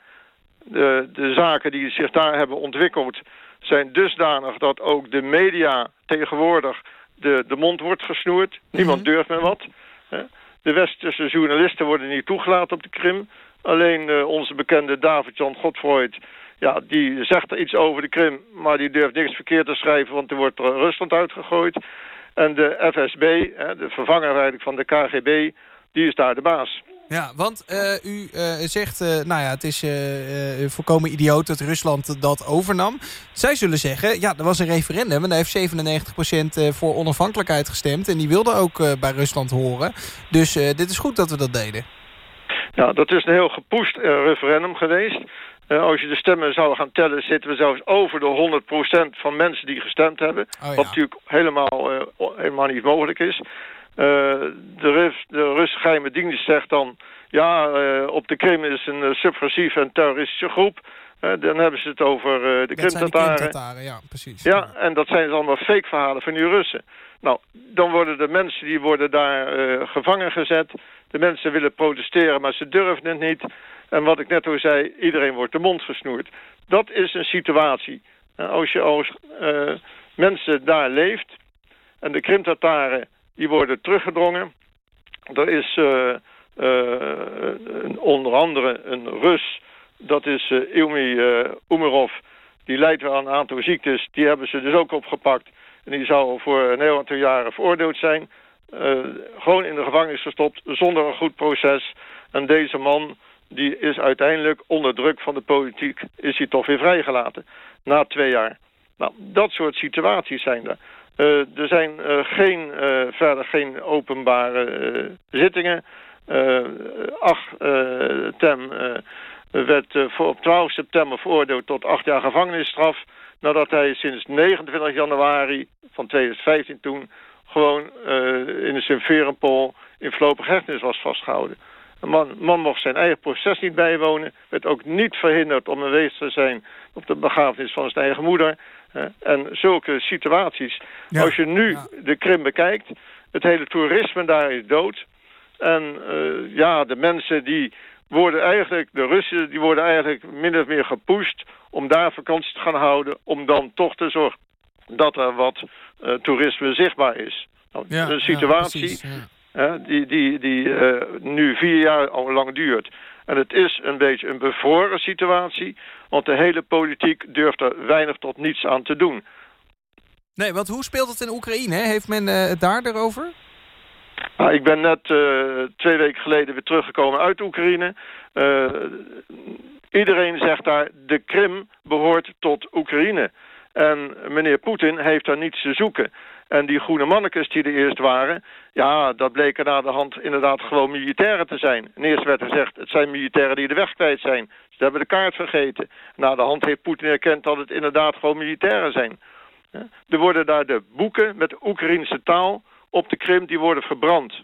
S11: de, de zaken die zich daar hebben ontwikkeld zijn dusdanig dat ook de media tegenwoordig de, de mond wordt gesnoerd. Niemand mhm. durft meer wat. De westerse journalisten worden niet toegelaten op de Krim. Alleen uh, onze bekende David-Jan ja, die zegt er iets over de Krim... maar die durft niks verkeerd te schrijven, want er wordt Rusland uitgegooid. En de FSB, de vervanger eigenlijk van de KGB, die is daar de baas.
S4: Ja, want uh, u uh, zegt, nou ja, het is volkomen idioot dat Rusland dat overnam. Zij zullen zeggen, ja, er was een referendum en daar heeft 97% voor onafhankelijkheid gestemd. En die wilde ook bij Rusland horen. Dus dit is goed dat we dat deden.
S11: Ja, dat is een heel gepoest referendum geweest. als je de stemmen zou gaan tellen, zitten we zelfs over de 100% van mensen die gestemd hebben. Oh, ja. Wat natuurlijk helemaal, helemaal niet mogelijk is. Uh, de, de Russische geheime dienst zegt dan... ja, op de Krim is een subversieve en terroristische groep. dan hebben ze het over de Krim-Tataren.
S4: ja, precies.
S11: Ja, en dat zijn dus allemaal fake verhalen van die Russen. Nou, dan worden de mensen die worden daar uh, gevangen gezet. De mensen willen protesteren, maar ze durven het niet. En wat ik net al zei, iedereen wordt de mond gesnoerd. Dat is een situatie. als je als uh, mensen daar leeft... en de Krimtataren die worden teruggedrongen... er is uh, een, onder andere een Rus... dat is Ilmi Umerov... die leidt wel aan een aantal ziektes. Die hebben ze dus ook opgepakt... En die zou voor een heel aantal jaren veroordeeld zijn. Uh, gewoon in de gevangenis gestopt, zonder een goed proces. En deze man, die is uiteindelijk onder druk van de politiek... is hij toch weer vrijgelaten, na twee jaar. Nou, dat soort situaties zijn er. Uh, er zijn uh, geen, verder geen openbare zittingen. 8 Tem werd op 12 september veroordeeld tot acht jaar gevangenisstraf nadat hij sinds 29 januari van 2015 toen gewoon uh, in de Sint-Verenpol in voorlopig hechtenis was vastgehouden. Een man, man mocht zijn eigen proces niet bijwonen, werd ook niet verhinderd om aanwezig te zijn op de begrafenis van zijn eigen moeder. Uh, en zulke situaties. Ja, Als je nu ja. de Krim bekijkt, het hele toerisme daar is dood. En uh, ja, de mensen die worden eigenlijk, de Russen, die worden eigenlijk min of meer gepusht om daar vakantie te gaan houden, om dan toch te zorgen dat er wat uh, toerisme zichtbaar is. Nou, ja, een situatie ja, precies, ja. die, die, die uh, nu vier jaar al lang duurt. En het is een beetje een bevroren situatie, want de hele politiek durft er weinig tot niets aan te doen.
S4: Nee, want hoe speelt het in Oekraïne? Heeft men uh, het daar erover?
S11: Nou, ik ben net uh, twee weken geleden weer teruggekomen uit Oekraïne. Uh, iedereen zegt daar, de Krim behoort tot Oekraïne. En meneer Poetin heeft daar niets te zoeken. En die groene mannetjes die er eerst waren... ja, dat bleken na de hand inderdaad gewoon militairen te zijn. Eerst werd gezegd, het zijn militairen die de weg kwijt zijn. Ze hebben de kaart vergeten. Na de hand heeft Poetin erkend dat het inderdaad gewoon militairen zijn. Er worden daar de boeken met Oekraïnse taal op de Krim, die worden verbrand.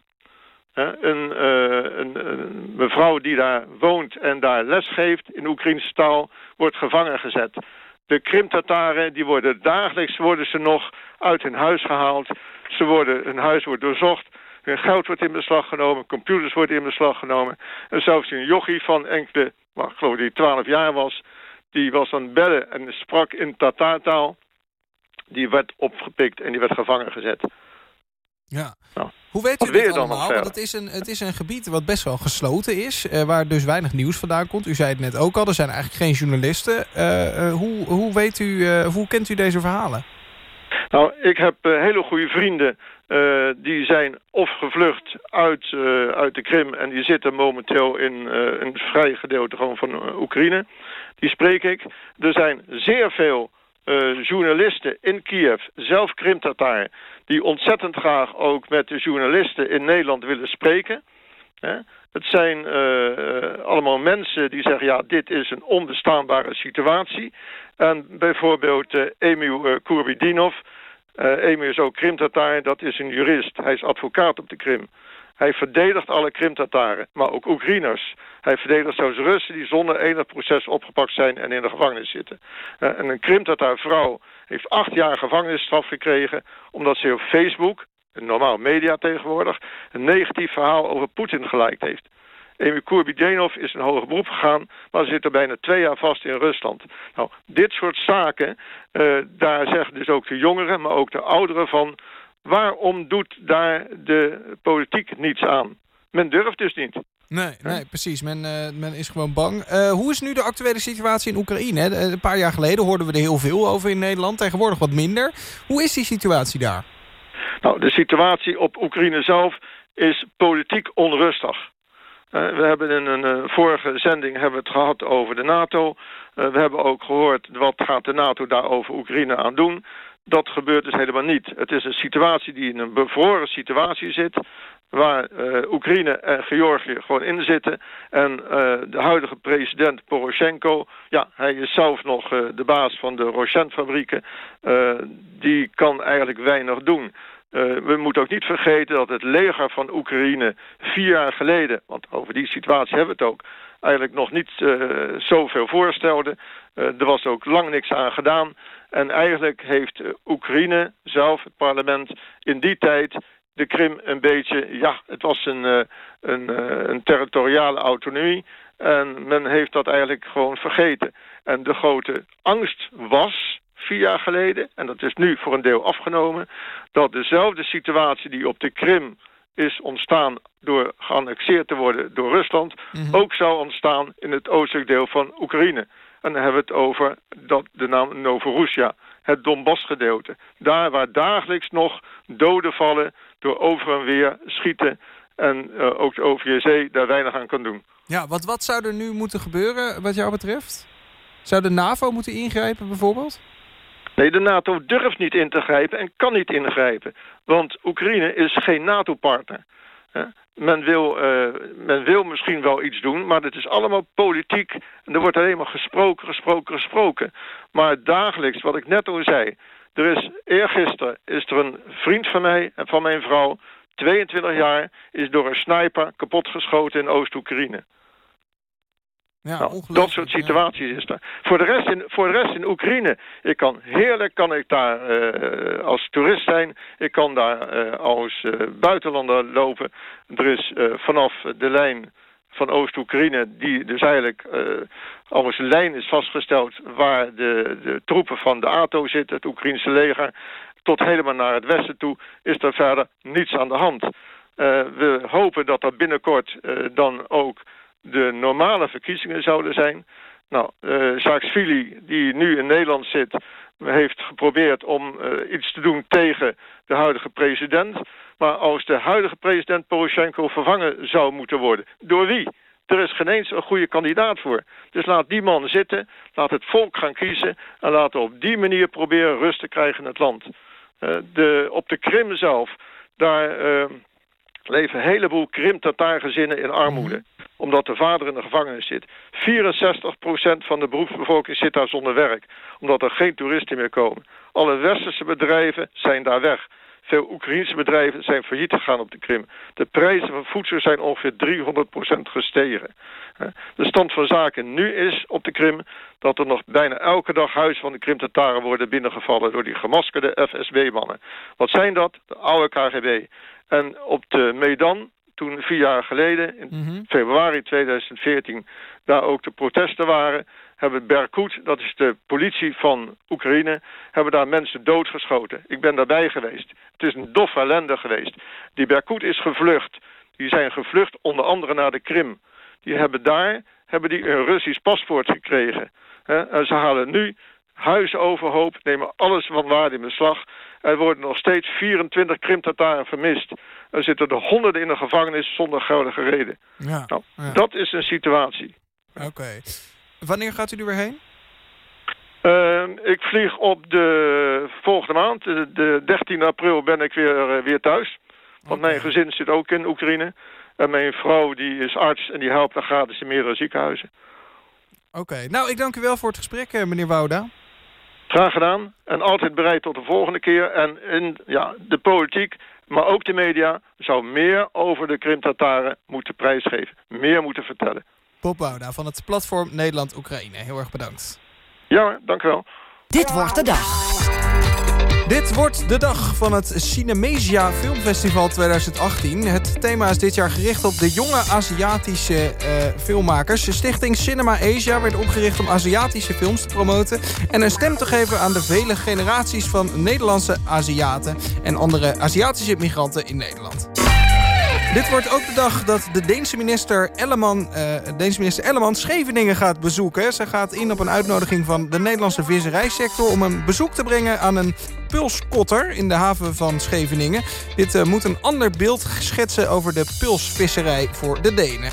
S11: Een, uh, een, een, mevrouw die daar woont en daar les geeft in Oekraïnse taal wordt gevangen gezet. De Krimtataren die worden dagelijks worden ze nog uit hun huis gehaald. Ze worden, hun huis wordt doorzocht. Hun geld wordt in beslag genomen. Computers worden in beslag genomen. En zelfs een jochie van enkele, ik geloof die 12 jaar was... die was aan het bellen en sprak in Tatartaal. Die werd opgepikt en die werd gevangen gezet.
S4: Ja. Nou, Hoe weet u dit allemaal? Want het is, een, het is een gebied wat best wel gesloten is. Uh, waar dus weinig nieuws vandaan komt. U zei het net ook al, er zijn eigenlijk geen journalisten. Uh, uh, hoe, hoe, weet u, hoe kent u deze verhalen?
S11: Nou, ik heb hele goede vrienden. die zijn of gevlucht uit, uit de Krim... en die zitten momenteel in een vrij gedeelte gewoon van Oekraïne. Die spreek ik. Er zijn zeer veel journalisten in Kiev, zelf Krim-Tatar die ontzettend graag ook met de journalisten in Nederland willen spreken. Het zijn uh, allemaal mensen die zeggen, ja, dit is een onbestaanbare situatie. En bijvoorbeeld uh, Emil uh, Kurbidinov, is ook Krimtatar, dat is een jurist. Hij is advocaat op de Krim. Hij verdedigt alle Krimtataren, maar ook Oekraïners. Hij verdedigt zelfs Russen die zonder enig proces opgepakt zijn en in de gevangenis zitten. en een Krimtatar vrouw heeft acht jaar gevangenisstraf gekregen... omdat ze op Facebook, een normaal media tegenwoordig... een negatief verhaal over Poetin gelijk heeft. Amy Kurbidenov is een hoger beroep gegaan... maar zit er bijna twee jaar vast in Rusland. Nou, dit soort zaken, uh, daar zeggen dus ook de jongeren... maar ook de ouderen van... waarom doet daar de politiek niets aan? Men durft dus niet.
S4: Nee, nee precies. Men, uh, men is gewoon bang. Uh, hoe is nu de actuele situatie in Oekraïne? Eh, een paar jaar geleden hoorden we er heel veel over in Nederland. Tegenwoordig wat minder. Hoe is die situatie daar?
S11: Nou, de situatie op Oekraïne zelf is politiek onrustig. Uh, we hebben in een vorige zending hebben het gehad over de NATO. we hebben ook gehoord wat gaat de NATO daar over Oekraïne aan doen. Dat gebeurt dus helemaal niet. Het is een situatie die in een bevroren situatie zit waar uh, Oekraïne en Georgië gewoon in zitten. En uh, de huidige president Poroshenko, ja, hij is zelf nog uh, de baas van de Roshen-fabrieken. die kan eigenlijk weinig doen. we moeten ook niet vergeten dat het leger van Oekraïne vier jaar geleden... want over die situatie hebben we het ook... eigenlijk nog niet uh, zoveel voorstelde. Er was ook lang niks aan gedaan. En eigenlijk heeft Oekraïne zelf, het parlement, in die tijd de Krim een beetje... Ja, het was een, uh, een, een territoriale autonomie. En men heeft dat eigenlijk gewoon vergeten. En de grote angst was vier jaar geleden, en dat is nu voor een deel afgenomen, dat dezelfde situatie die op de Krim is ontstaan door geannexeerd te worden door Rusland,
S4: Mhm.
S11: ook zou ontstaan in het oostelijk deel van Oekraïne. En dan hebben we het over dat, de naam Novorossiya, het Donbass-gedeelte. Daar waar dagelijks nog doden vallen door over en weer schieten en uh, ook de OVSE daar weinig aan kan doen.
S4: Ja, wat, wat zou er nu moeten gebeuren wat jou betreft? Zou de NAVO moeten ingrijpen bijvoorbeeld?
S11: Nee, de NATO durft niet in te grijpen en kan niet ingrijpen. Want Oekraïne is geen NATO-partner. Men wil, uh, men wil misschien wel iets doen, maar het is allemaal politiek. En er wordt alleen maar gesproken, gesproken, gesproken. Maar dagelijks, wat ik net al zei... Er is, eergisteren is er een vriend van mij en van mijn vrouw... 22 jaar, is door een sniper kapotgeschoten in Oost-Oekraïne.
S4: Ja,
S11: nou, dat soort situaties is er. Voor de rest in, voor de rest in Oekraïne, ik kan heerlijk kan ik daar uh, als toerist zijn. Ik kan daar uh, als uh, buitenlander lopen. Er is vanaf de lijn van Oost-Oekraïne, die dus eigenlijk als lijn is vastgesteld waar de, de troepen van de ATO zitten, het Oekraïnse leger, tot helemaal naar het westen toe, is er verder niets aan de hand. we hopen dat er binnenkort dan ook de normale verkiezingen zouden zijn. Nou, uh, die nu in Nederland zit, heeft geprobeerd om uh, iets te doen tegen de huidige president. Maar als de huidige president Poroshenko vervangen zou moeten worden, door wie? Er is geen eens een goede kandidaat voor. Dus laat die man zitten, laat het volk gaan kiezen... en laten we op die manier proberen rust te krijgen in het land. Uh, de, op de Krim zelf, daar leven een heleboel Krim-Tataar-gezinnen in armoede omdat de vader in de gevangenis zit. 64% van de beroepsbevolking zit daar zonder werk. Omdat er geen toeristen meer komen. Alle westerse bedrijven zijn daar weg. Veel Oekraïense bedrijven zijn failliet gegaan op de Krim. De prijzen van voedsel zijn ongeveer 300% gestegen. De stand van zaken nu is op de Krim... dat er nog bijna elke dag huizen van de Krim-Tataren worden binnengevallen... door die gemaskerde FSB-mannen. Wat zijn dat? De oude KGB. En op de Medan, toen vier jaar geleden, in
S4: Mhm.
S11: februari 2014, daar ook de protesten waren, hebben Berkut, dat is de politie van Oekraïne, hebben daar mensen doodgeschoten. Ik ben daarbij geweest. Het is een dof ellende geweest. Die Berkut is gevlucht. Die zijn gevlucht onder andere naar de Krim. Die hebben daar hebben die een Russisch paspoort gekregen. En ze halen nu huizen overhoop, nemen alles van waarde in beslag. Er worden nog steeds 24 Krim-Tataren vermist. Er zitten er honderden in de gevangenis zonder geldige reden.
S4: Ja,
S11: Nou,
S4: ja.
S11: dat is een situatie.
S4: Oké. Wanneer gaat u er weer heen?
S11: Uh, ik vlieg op de volgende maand, de, de 13 april, ben ik weer, uh, weer thuis. Want mijn gezin zit ook in Oekraïne. En mijn vrouw die is arts en die helpt daar gratis in meerdere ziekenhuizen.
S4: Oké. Nou, ik dank u wel voor het gesprek, eh, meneer Wouda.
S11: Graag gedaan en altijd bereid tot de volgende keer. En in ja, de politiek, maar ook de media, zou meer over de Krim-Tataren moeten prijsgeven. Meer moeten vertellen.
S4: Bob Wouda van het platform Nederland-Oekraïne. Heel erg bedankt.
S11: Ja, dank u wel.
S3: Dit wordt de dag.
S4: Dit wordt de dag van het Cinemesia Filmfestival 2018. Het thema is dit jaar gericht op de jonge Aziatische uh, filmmakers. De stichting Cinema Asia werd opgericht om Aziatische films te promoten... en een stem te geven aan de vele generaties van Nederlandse Aziaten... en andere Aziatische migranten in Nederland. Dit wordt ook de dag dat de Deense minister Elleman, uh, Deense minister Elleman Scheveningen gaat bezoeken. Ze gaat in op een uitnodiging van de Nederlandse visserijsector... om een bezoek te brengen aan een pulskotter in de haven van Scheveningen. Dit uh, moet een ander beeld schetsen over de pulsvisserij voor de Denen.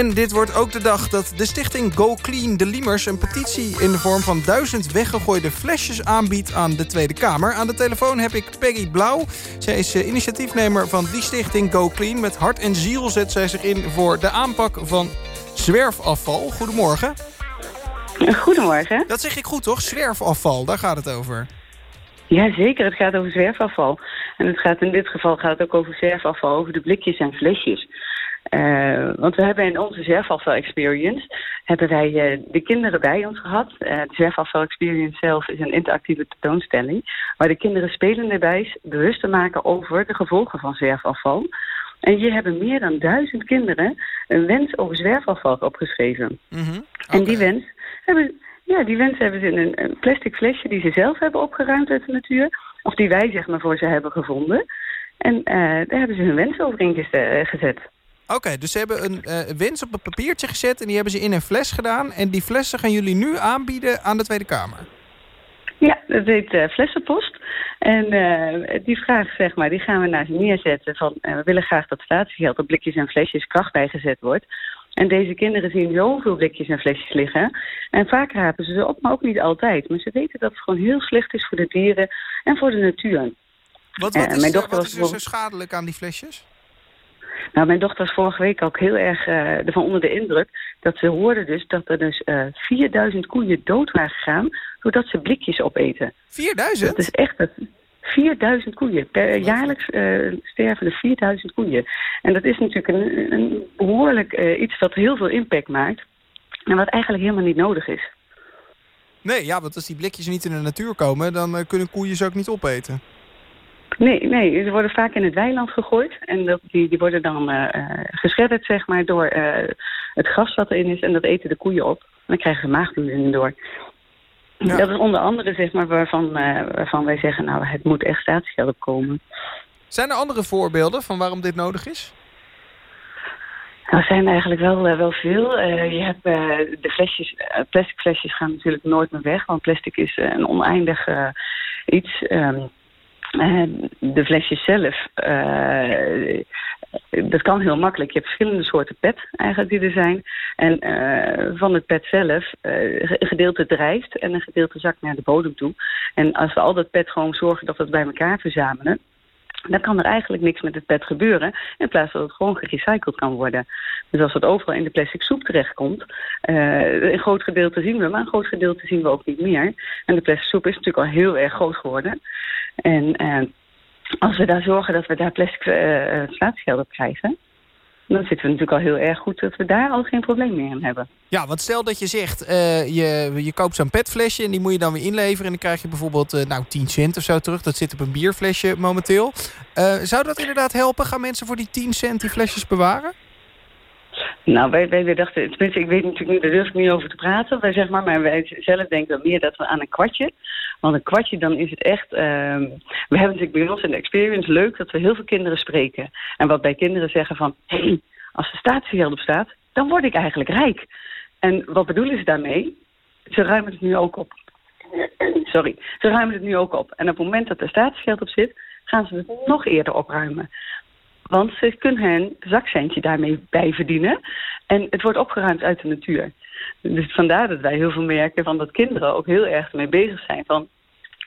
S4: En dit wordt ook de dag dat de stichting Go Clean de Liemers... een petitie in de vorm van duizend weggegooide flesjes aanbiedt aan de Tweede Kamer. Aan de telefoon heb ik Peggy Blauw. Zij is uh, initiatiefnemer van die stichting Go Clean. Met hart en ziel zet zij zich in voor de aanpak van zwerfafval. Goedemorgen.
S12: Goedemorgen.
S4: Dat zeg ik goed, toch? Zwerfafval, daar gaat het over.
S12: Jazeker, het gaat over zwerfafval. En het gaat in dit geval gaat het ook over zwerfafval, over de blikjes en flesjes. Eh, want we hebben in onze zwerfafval experience hebben wij eh, de kinderen bij ons gehad. Eh, de zwerfafval experience zelf is een interactieve tentoonstelling waar de kinderen spelende bij bewust te maken over de gevolgen van zwerfafval. En hier hebben meer dan duizend kinderen een wens over zwerfafval opgeschreven. En die wens hebben, ja, die wens hebben ze in een, een plastic flesje die ze zelf hebben opgeruimd uit de natuur. Of die wij zeg maar voor ze hebben gevonden. En eh, daar hebben ze hun wens over ingezet.
S4: Oké, dus ze hebben een eh, wens op een papiertje gezet... en die hebben ze in een fles gedaan. En die flessen gaan jullie nu aanbieden aan de Tweede Kamer.
S12: Ja, dat heet eh, flessenpost. En eh, die vraag, zeg maar, die gaan we naar ze neerzetten van... we willen graag dat statiegeld op blikjes en flesjes kracht bijgezet wordt. En deze kinderen zien zoveel blikjes en flesjes liggen. En vaak rapen ze ze op, maar ook niet altijd. Maar ze weten dat het gewoon heel slecht is voor de dieren en voor de natuur.
S4: Wat, wat, is,
S12: mijn dochter
S4: wat
S12: was
S4: is er zo schadelijk aan die flesjes?
S12: Nou, mijn dochter was vorige week ook heel erg eh, ervan onder de indruk... dat ze hoorde dus dat er dus eh 4000 koeien dood waren gegaan... doordat ze blikjes opeten.
S4: 4000?
S12: Dat is echt... Het, 4000 koeien. Per, jaarlijks eh, sterven er 4000 koeien. En dat is natuurlijk een, een behoorlijk eh, iets wat heel veel impact maakt... en wat eigenlijk helemaal niet nodig is.
S4: Nee, ja, want als die blikjes niet in de natuur komen... dan eh, kunnen koeien ze ook niet opeten.
S12: Nee, nee, ze worden vaak in het weiland gegooid. En die, die worden dan geschedderd, zeg maar, door eh, het gras wat erin is. En dat eten de koeien op. En dan krijgen ze maagdoeningen door. Dat is onder andere, zeg maar, waarvan, waarvan wij zeggen... nou, het moet echt statiegeld opkomen.
S4: Zijn er andere voorbeelden van waarom dit nodig is?
S12: Nou, er zijn eigenlijk wel, wel veel. Eh, je hebt de flesjes, plastic flesjes gaan natuurlijk nooit meer weg, want plastic is een oneindig iets. Ehm, eh, de flesjes zelf, eh, dat kan heel makkelijk. Je hebt verschillende soorten pet eigenlijk die er zijn. En eh, van het pet zelf, eh, een gedeelte drijft en een gedeelte zakt naar de bodem toe. En als we al dat pet gewoon zorgen dat we het bij elkaar verzamelen dan kan er eigenlijk niks met het pet gebeuren. In plaats dat het gewoon gerecycled kan worden. Dus als het overal in de plastic soep terechtkomt... eh een groot gedeelte zien we, maar een groot gedeelte zien we ook niet meer. En de plastic soep is natuurlijk al heel erg groot geworden. En eh, als we daar zorgen dat we daar plastic uh, op krijgen... dan zitten we natuurlijk al heel erg goed dat we daar al geen probleem meer in hebben.
S4: Ja, want stel dat je zegt, eh, je, je koopt zo'n petflesje... en die moet je dan weer inleveren... en dan krijg je bijvoorbeeld eh, nou, 10 cent of zo terug. Dat zit op een bierflesje momenteel. Eh, zou dat inderdaad helpen? Gaan mensen voor die 10 cent die flesjes bewaren?
S12: Nou, wij, wij, dachten, tenminste, ik weet natuurlijk niet, daar durf ik niet over te praten. Wij zeg maar, maar wij zelf denken meer dat we aan een kwartje. Want een kwartje, dan is het echt. ehm, we hebben natuurlijk bij ons in de experience leuk dat we heel veel kinderen spreken. En wat bij kinderen zeggen van, hey, als er statiegeld op staat, dan word ik eigenlijk rijk. En wat bedoelen ze daarmee? Ze ruimen het nu ook op. Sorry, ze ruimen het nu ook op. En op het moment dat er statiegeld op zit, gaan ze het nog eerder opruimen. Want ze kunnen een zakcentje daarmee bij verdienen. En het wordt opgeruimd uit de natuur. Dus vandaar dat wij heel veel merken van dat kinderen ook heel erg mee bezig zijn. Van,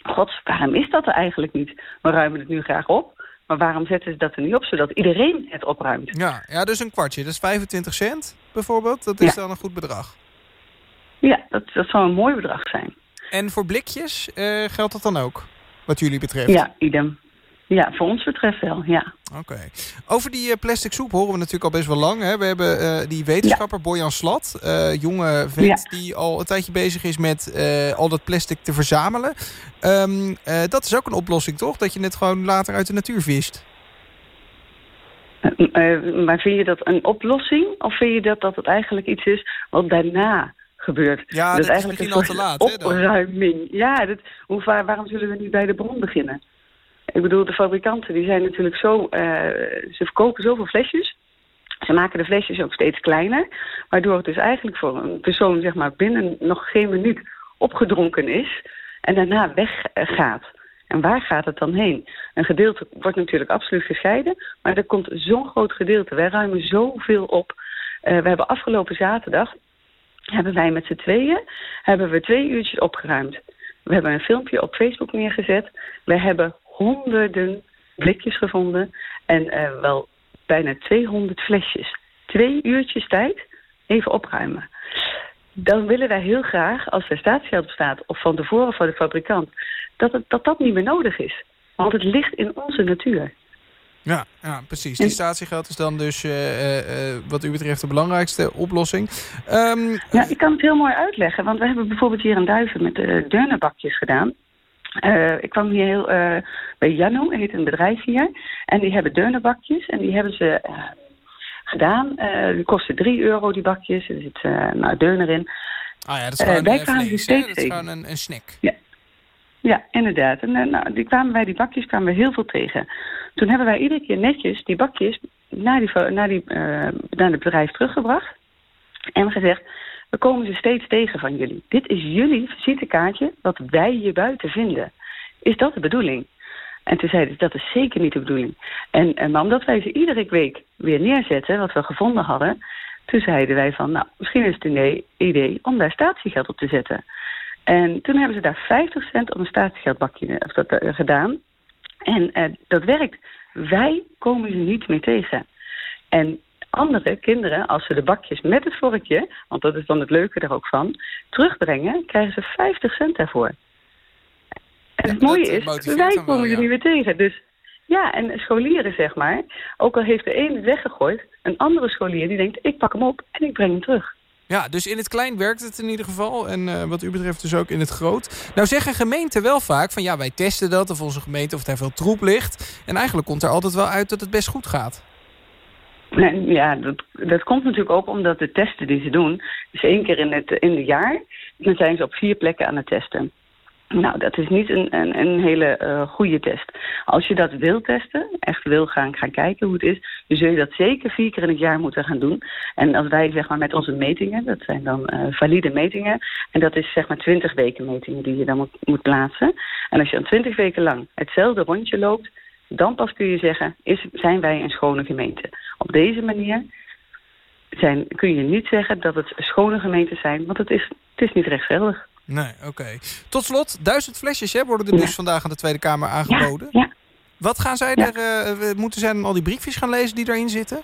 S12: god, waarom is dat er eigenlijk niet? We ruimen het nu graag op. Maar waarom zetten ze dat er niet op, zodat iedereen het opruimt?
S4: Ja, ja dus een kwartje. Dat is 25 cent bijvoorbeeld. Dat is
S12: Ja.
S4: dan een goed bedrag.
S12: Ja, dat, dat zou een mooi bedrag zijn.
S4: En voor blikjes eh, geldt dat dan ook? Wat jullie betreft?
S12: Ja, idem. Ja, voor ons betreft wel, ja.
S4: Oké. Over die eh, plastic soep horen we natuurlijk al best wel lang. Hè? We hebben eh, die wetenschapper Bojan Slat, eh, jonge vent die al een tijdje bezig is met al dat plastic te verzamelen. Ehm, eh, dat is ook een oplossing, toch? Dat je het gewoon later uit de natuur vist.
S12: Maar vind je dat een oplossing? Of vind je dat dat het eigenlijk iets is wat daarna gebeurt?
S4: Ja,
S12: dat
S4: dat is
S12: eigenlijk
S4: misschien
S12: een
S4: al te laat, hè,
S12: opruiming. Ja, dat, hoe, waar, waarom zullen we niet bij de bron beginnen? Ik bedoel, de fabrikanten die zijn natuurlijk zo... eh, ze verkopen zoveel flesjes. Ze maken de flesjes ook steeds kleiner. Waardoor het dus eigenlijk voor een persoon zeg maar, binnen nog geen minuut opgedronken is. En daarna weggaat. En waar gaat het dan heen? Een gedeelte wordt natuurlijk absoluut gescheiden. Maar er komt zo'n groot gedeelte. Wij ruimen zoveel op. Eh, we hebben afgelopen zaterdag... hebben wij met z'n tweeën... hebben we twee uurtjes opgeruimd. We hebben een filmpje op Facebook neergezet. We hebben honderden blikjes gevonden. En eh, wel bijna 200 flesjes. Twee uurtjes tijd even opruimen. Dan willen wij heel graag, als er statiegeld op staat... of van tevoren voor de fabrikant... Dat, het, dat dat niet meer nodig is. Want het ligt in onze natuur.
S4: Ja, ja precies. Die statiegeld is dan dus eh, eh, wat u betreft de belangrijkste oplossing. Ehm,
S12: Ja, ik kan het heel mooi uitleggen. Want we hebben bijvoorbeeld hier in Duiven met de deurnenbakjes gedaan. Eh, ik kwam hier heel, eh, bij Janno, heet een bedrijf hier. En die hebben deurnenbakjes. En die hebben ze eh, gedaan. Die kosten 3 euro, die bakjes. Er zit nou, deuner in.
S4: Ah ja, dat is gewoon
S12: wij kwamen
S4: vlees,
S12: hier
S4: hè?
S12: steeds
S4: Dat is
S12: tegen.
S4: gewoon een, een snack.
S12: Ja, inderdaad. En nou, die kwamen wij, die bakjes kwamen we heel veel tegen. Toen hebben wij iedere keer netjes die bakjes naar, die, naar, die, eh, naar het bedrijf teruggebracht. En gezegd, we komen ze steeds tegen van jullie. Dit is jullie visitekaartje wat wij hier buiten vinden. Is dat de bedoeling? En toen zeiden ze, dat is zeker niet de bedoeling. En, en maar omdat wij ze iedere week weer neerzetten, wat we gevonden hadden... toen zeiden wij van, nou, misschien is het een idee- idee om daar statiegeld op te zetten. En toen hebben ze daar 50 cent op een statiegeldbakje eh, of dat, eh, gedaan. En eh, dat werkt. Wij komen ze niet meer tegen. En andere kinderen, als ze de bakjes met het vorkje... want dat is dan het leuke er ook van... terugbrengen, krijgen ze 50 cent daarvoor. En het mooie is, wij
S4: wel,
S12: komen ze
S4: ja.
S12: niet meer tegen. Dus ja, en scholieren zeg maar... ook al heeft de ene het weggegooid... een andere scholier die denkt, ik pak hem op en ik breng hem terug.
S4: Ja, dus in het klein werkt het in ieder geval. En eh, wat u betreft dus ook in het groot. Nou zeggen gemeenten wel vaak van ja, wij testen dat. Of onze gemeente of daar veel troep ligt. En eigenlijk komt er altijd wel uit dat het best goed gaat.
S12: Nee, Ja, dat, dat komt natuurlijk ook omdat de testen die ze doen... is één keer in het in het jaar. Dan zijn ze op vier plekken aan het testen. Nou, dat is niet een, een, een hele eh, goede test. Als je dat wil testen, echt wil gaan, gaan kijken hoe het is... dan zul je dat zeker vier keer in het jaar moeten gaan doen. En als wij zeg maar met onze metingen, dat zijn dan eh, valide metingen... en dat is zeg maar twintig weken metingen die je dan moet, moet plaatsen. En als je dan twintig weken lang hetzelfde rondje loopt... dan pas kun je zeggen, is, zijn wij een schone gemeente. Op deze manier zijn, kun je niet zeggen dat het schone gemeenten zijn... want het is, het is niet rechtvaardig.
S4: Nee, oké. Tot slot, duizend flesjes hè, worden er
S12: Ja.
S4: dus vandaag aan de Tweede Kamer aangeboden.
S12: Ja,
S4: Wat gaan zij er... eh, moeten zij dan al die briefjes gaan lezen die daarin zitten?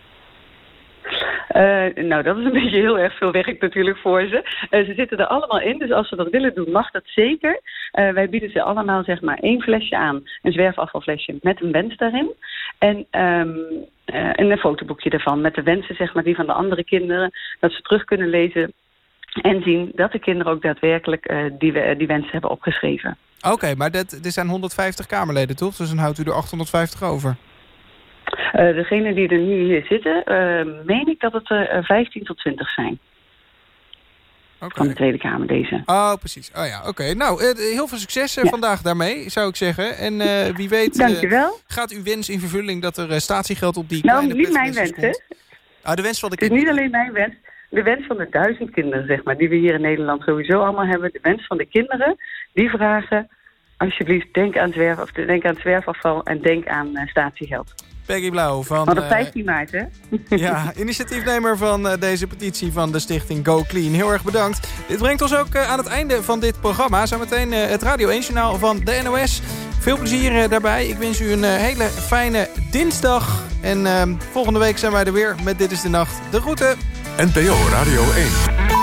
S12: Eh, nou, dat is een beetje heel erg veel werk natuurlijk voor ze. Eh, ze zitten er allemaal in, dus als ze dat willen doen, mag dat zeker. Eh, wij bieden ze allemaal zeg maar één flesje aan. Een zwerfafvalflesje met een wens daarin. En, ehm, eh, en een fotoboekje daarvan met de wensen zeg maar, die van de andere kinderen. Dat ze terug kunnen lezen en zien dat de kinderen ook daadwerkelijk die, die wensen hebben opgeschreven.
S4: Oké, maar dat, er zijn 150 Kamerleden toch? Dus dan houdt u er 850 over.
S12: Eh degenen die er nu hier zitten, eh, meen ik dat het er eh, 15 tot 20 zijn. Van de Tweede Kamer deze.
S4: Oh, precies. Oh ja, oké. Nou, heel veel succes
S12: Ja.
S4: vandaag daarmee, zou ik zeggen. En wie weet
S12: Dankjewel.
S4: gaat uw wens in vervulling dat er statiegeld op die
S12: Nou,
S4: kleine
S12: niet mijn wens, hè?
S4: Ah, de wens van de
S12: Het is niet
S4: kinderen.
S12: alleen mijn wens. De wens van de duizend kinderen, zeg maar, die we hier in Nederland sowieso allemaal hebben. De wens van de kinderen, die vragen... alsjeblieft, denk aan, zwerf, of denk aan zwerfafval en denk aan statiegeld.
S4: Peggy Blauw van...
S12: Op
S4: eh,
S12: 15 maart, hè?
S4: Ja, initiatiefnemer van eh, deze petitie van de stichting Go Clean. Heel erg bedankt. Dit brengt ons ook eh, aan het einde van dit programma. Zometeen eh, het Radio 1-journaal van de NOS. Veel plezier daarbij. Ik wens u een hele fijne dinsdag. En eh, volgende week zijn wij er weer met Dit is de Nacht. De groeten.
S2: NPO Radio 1.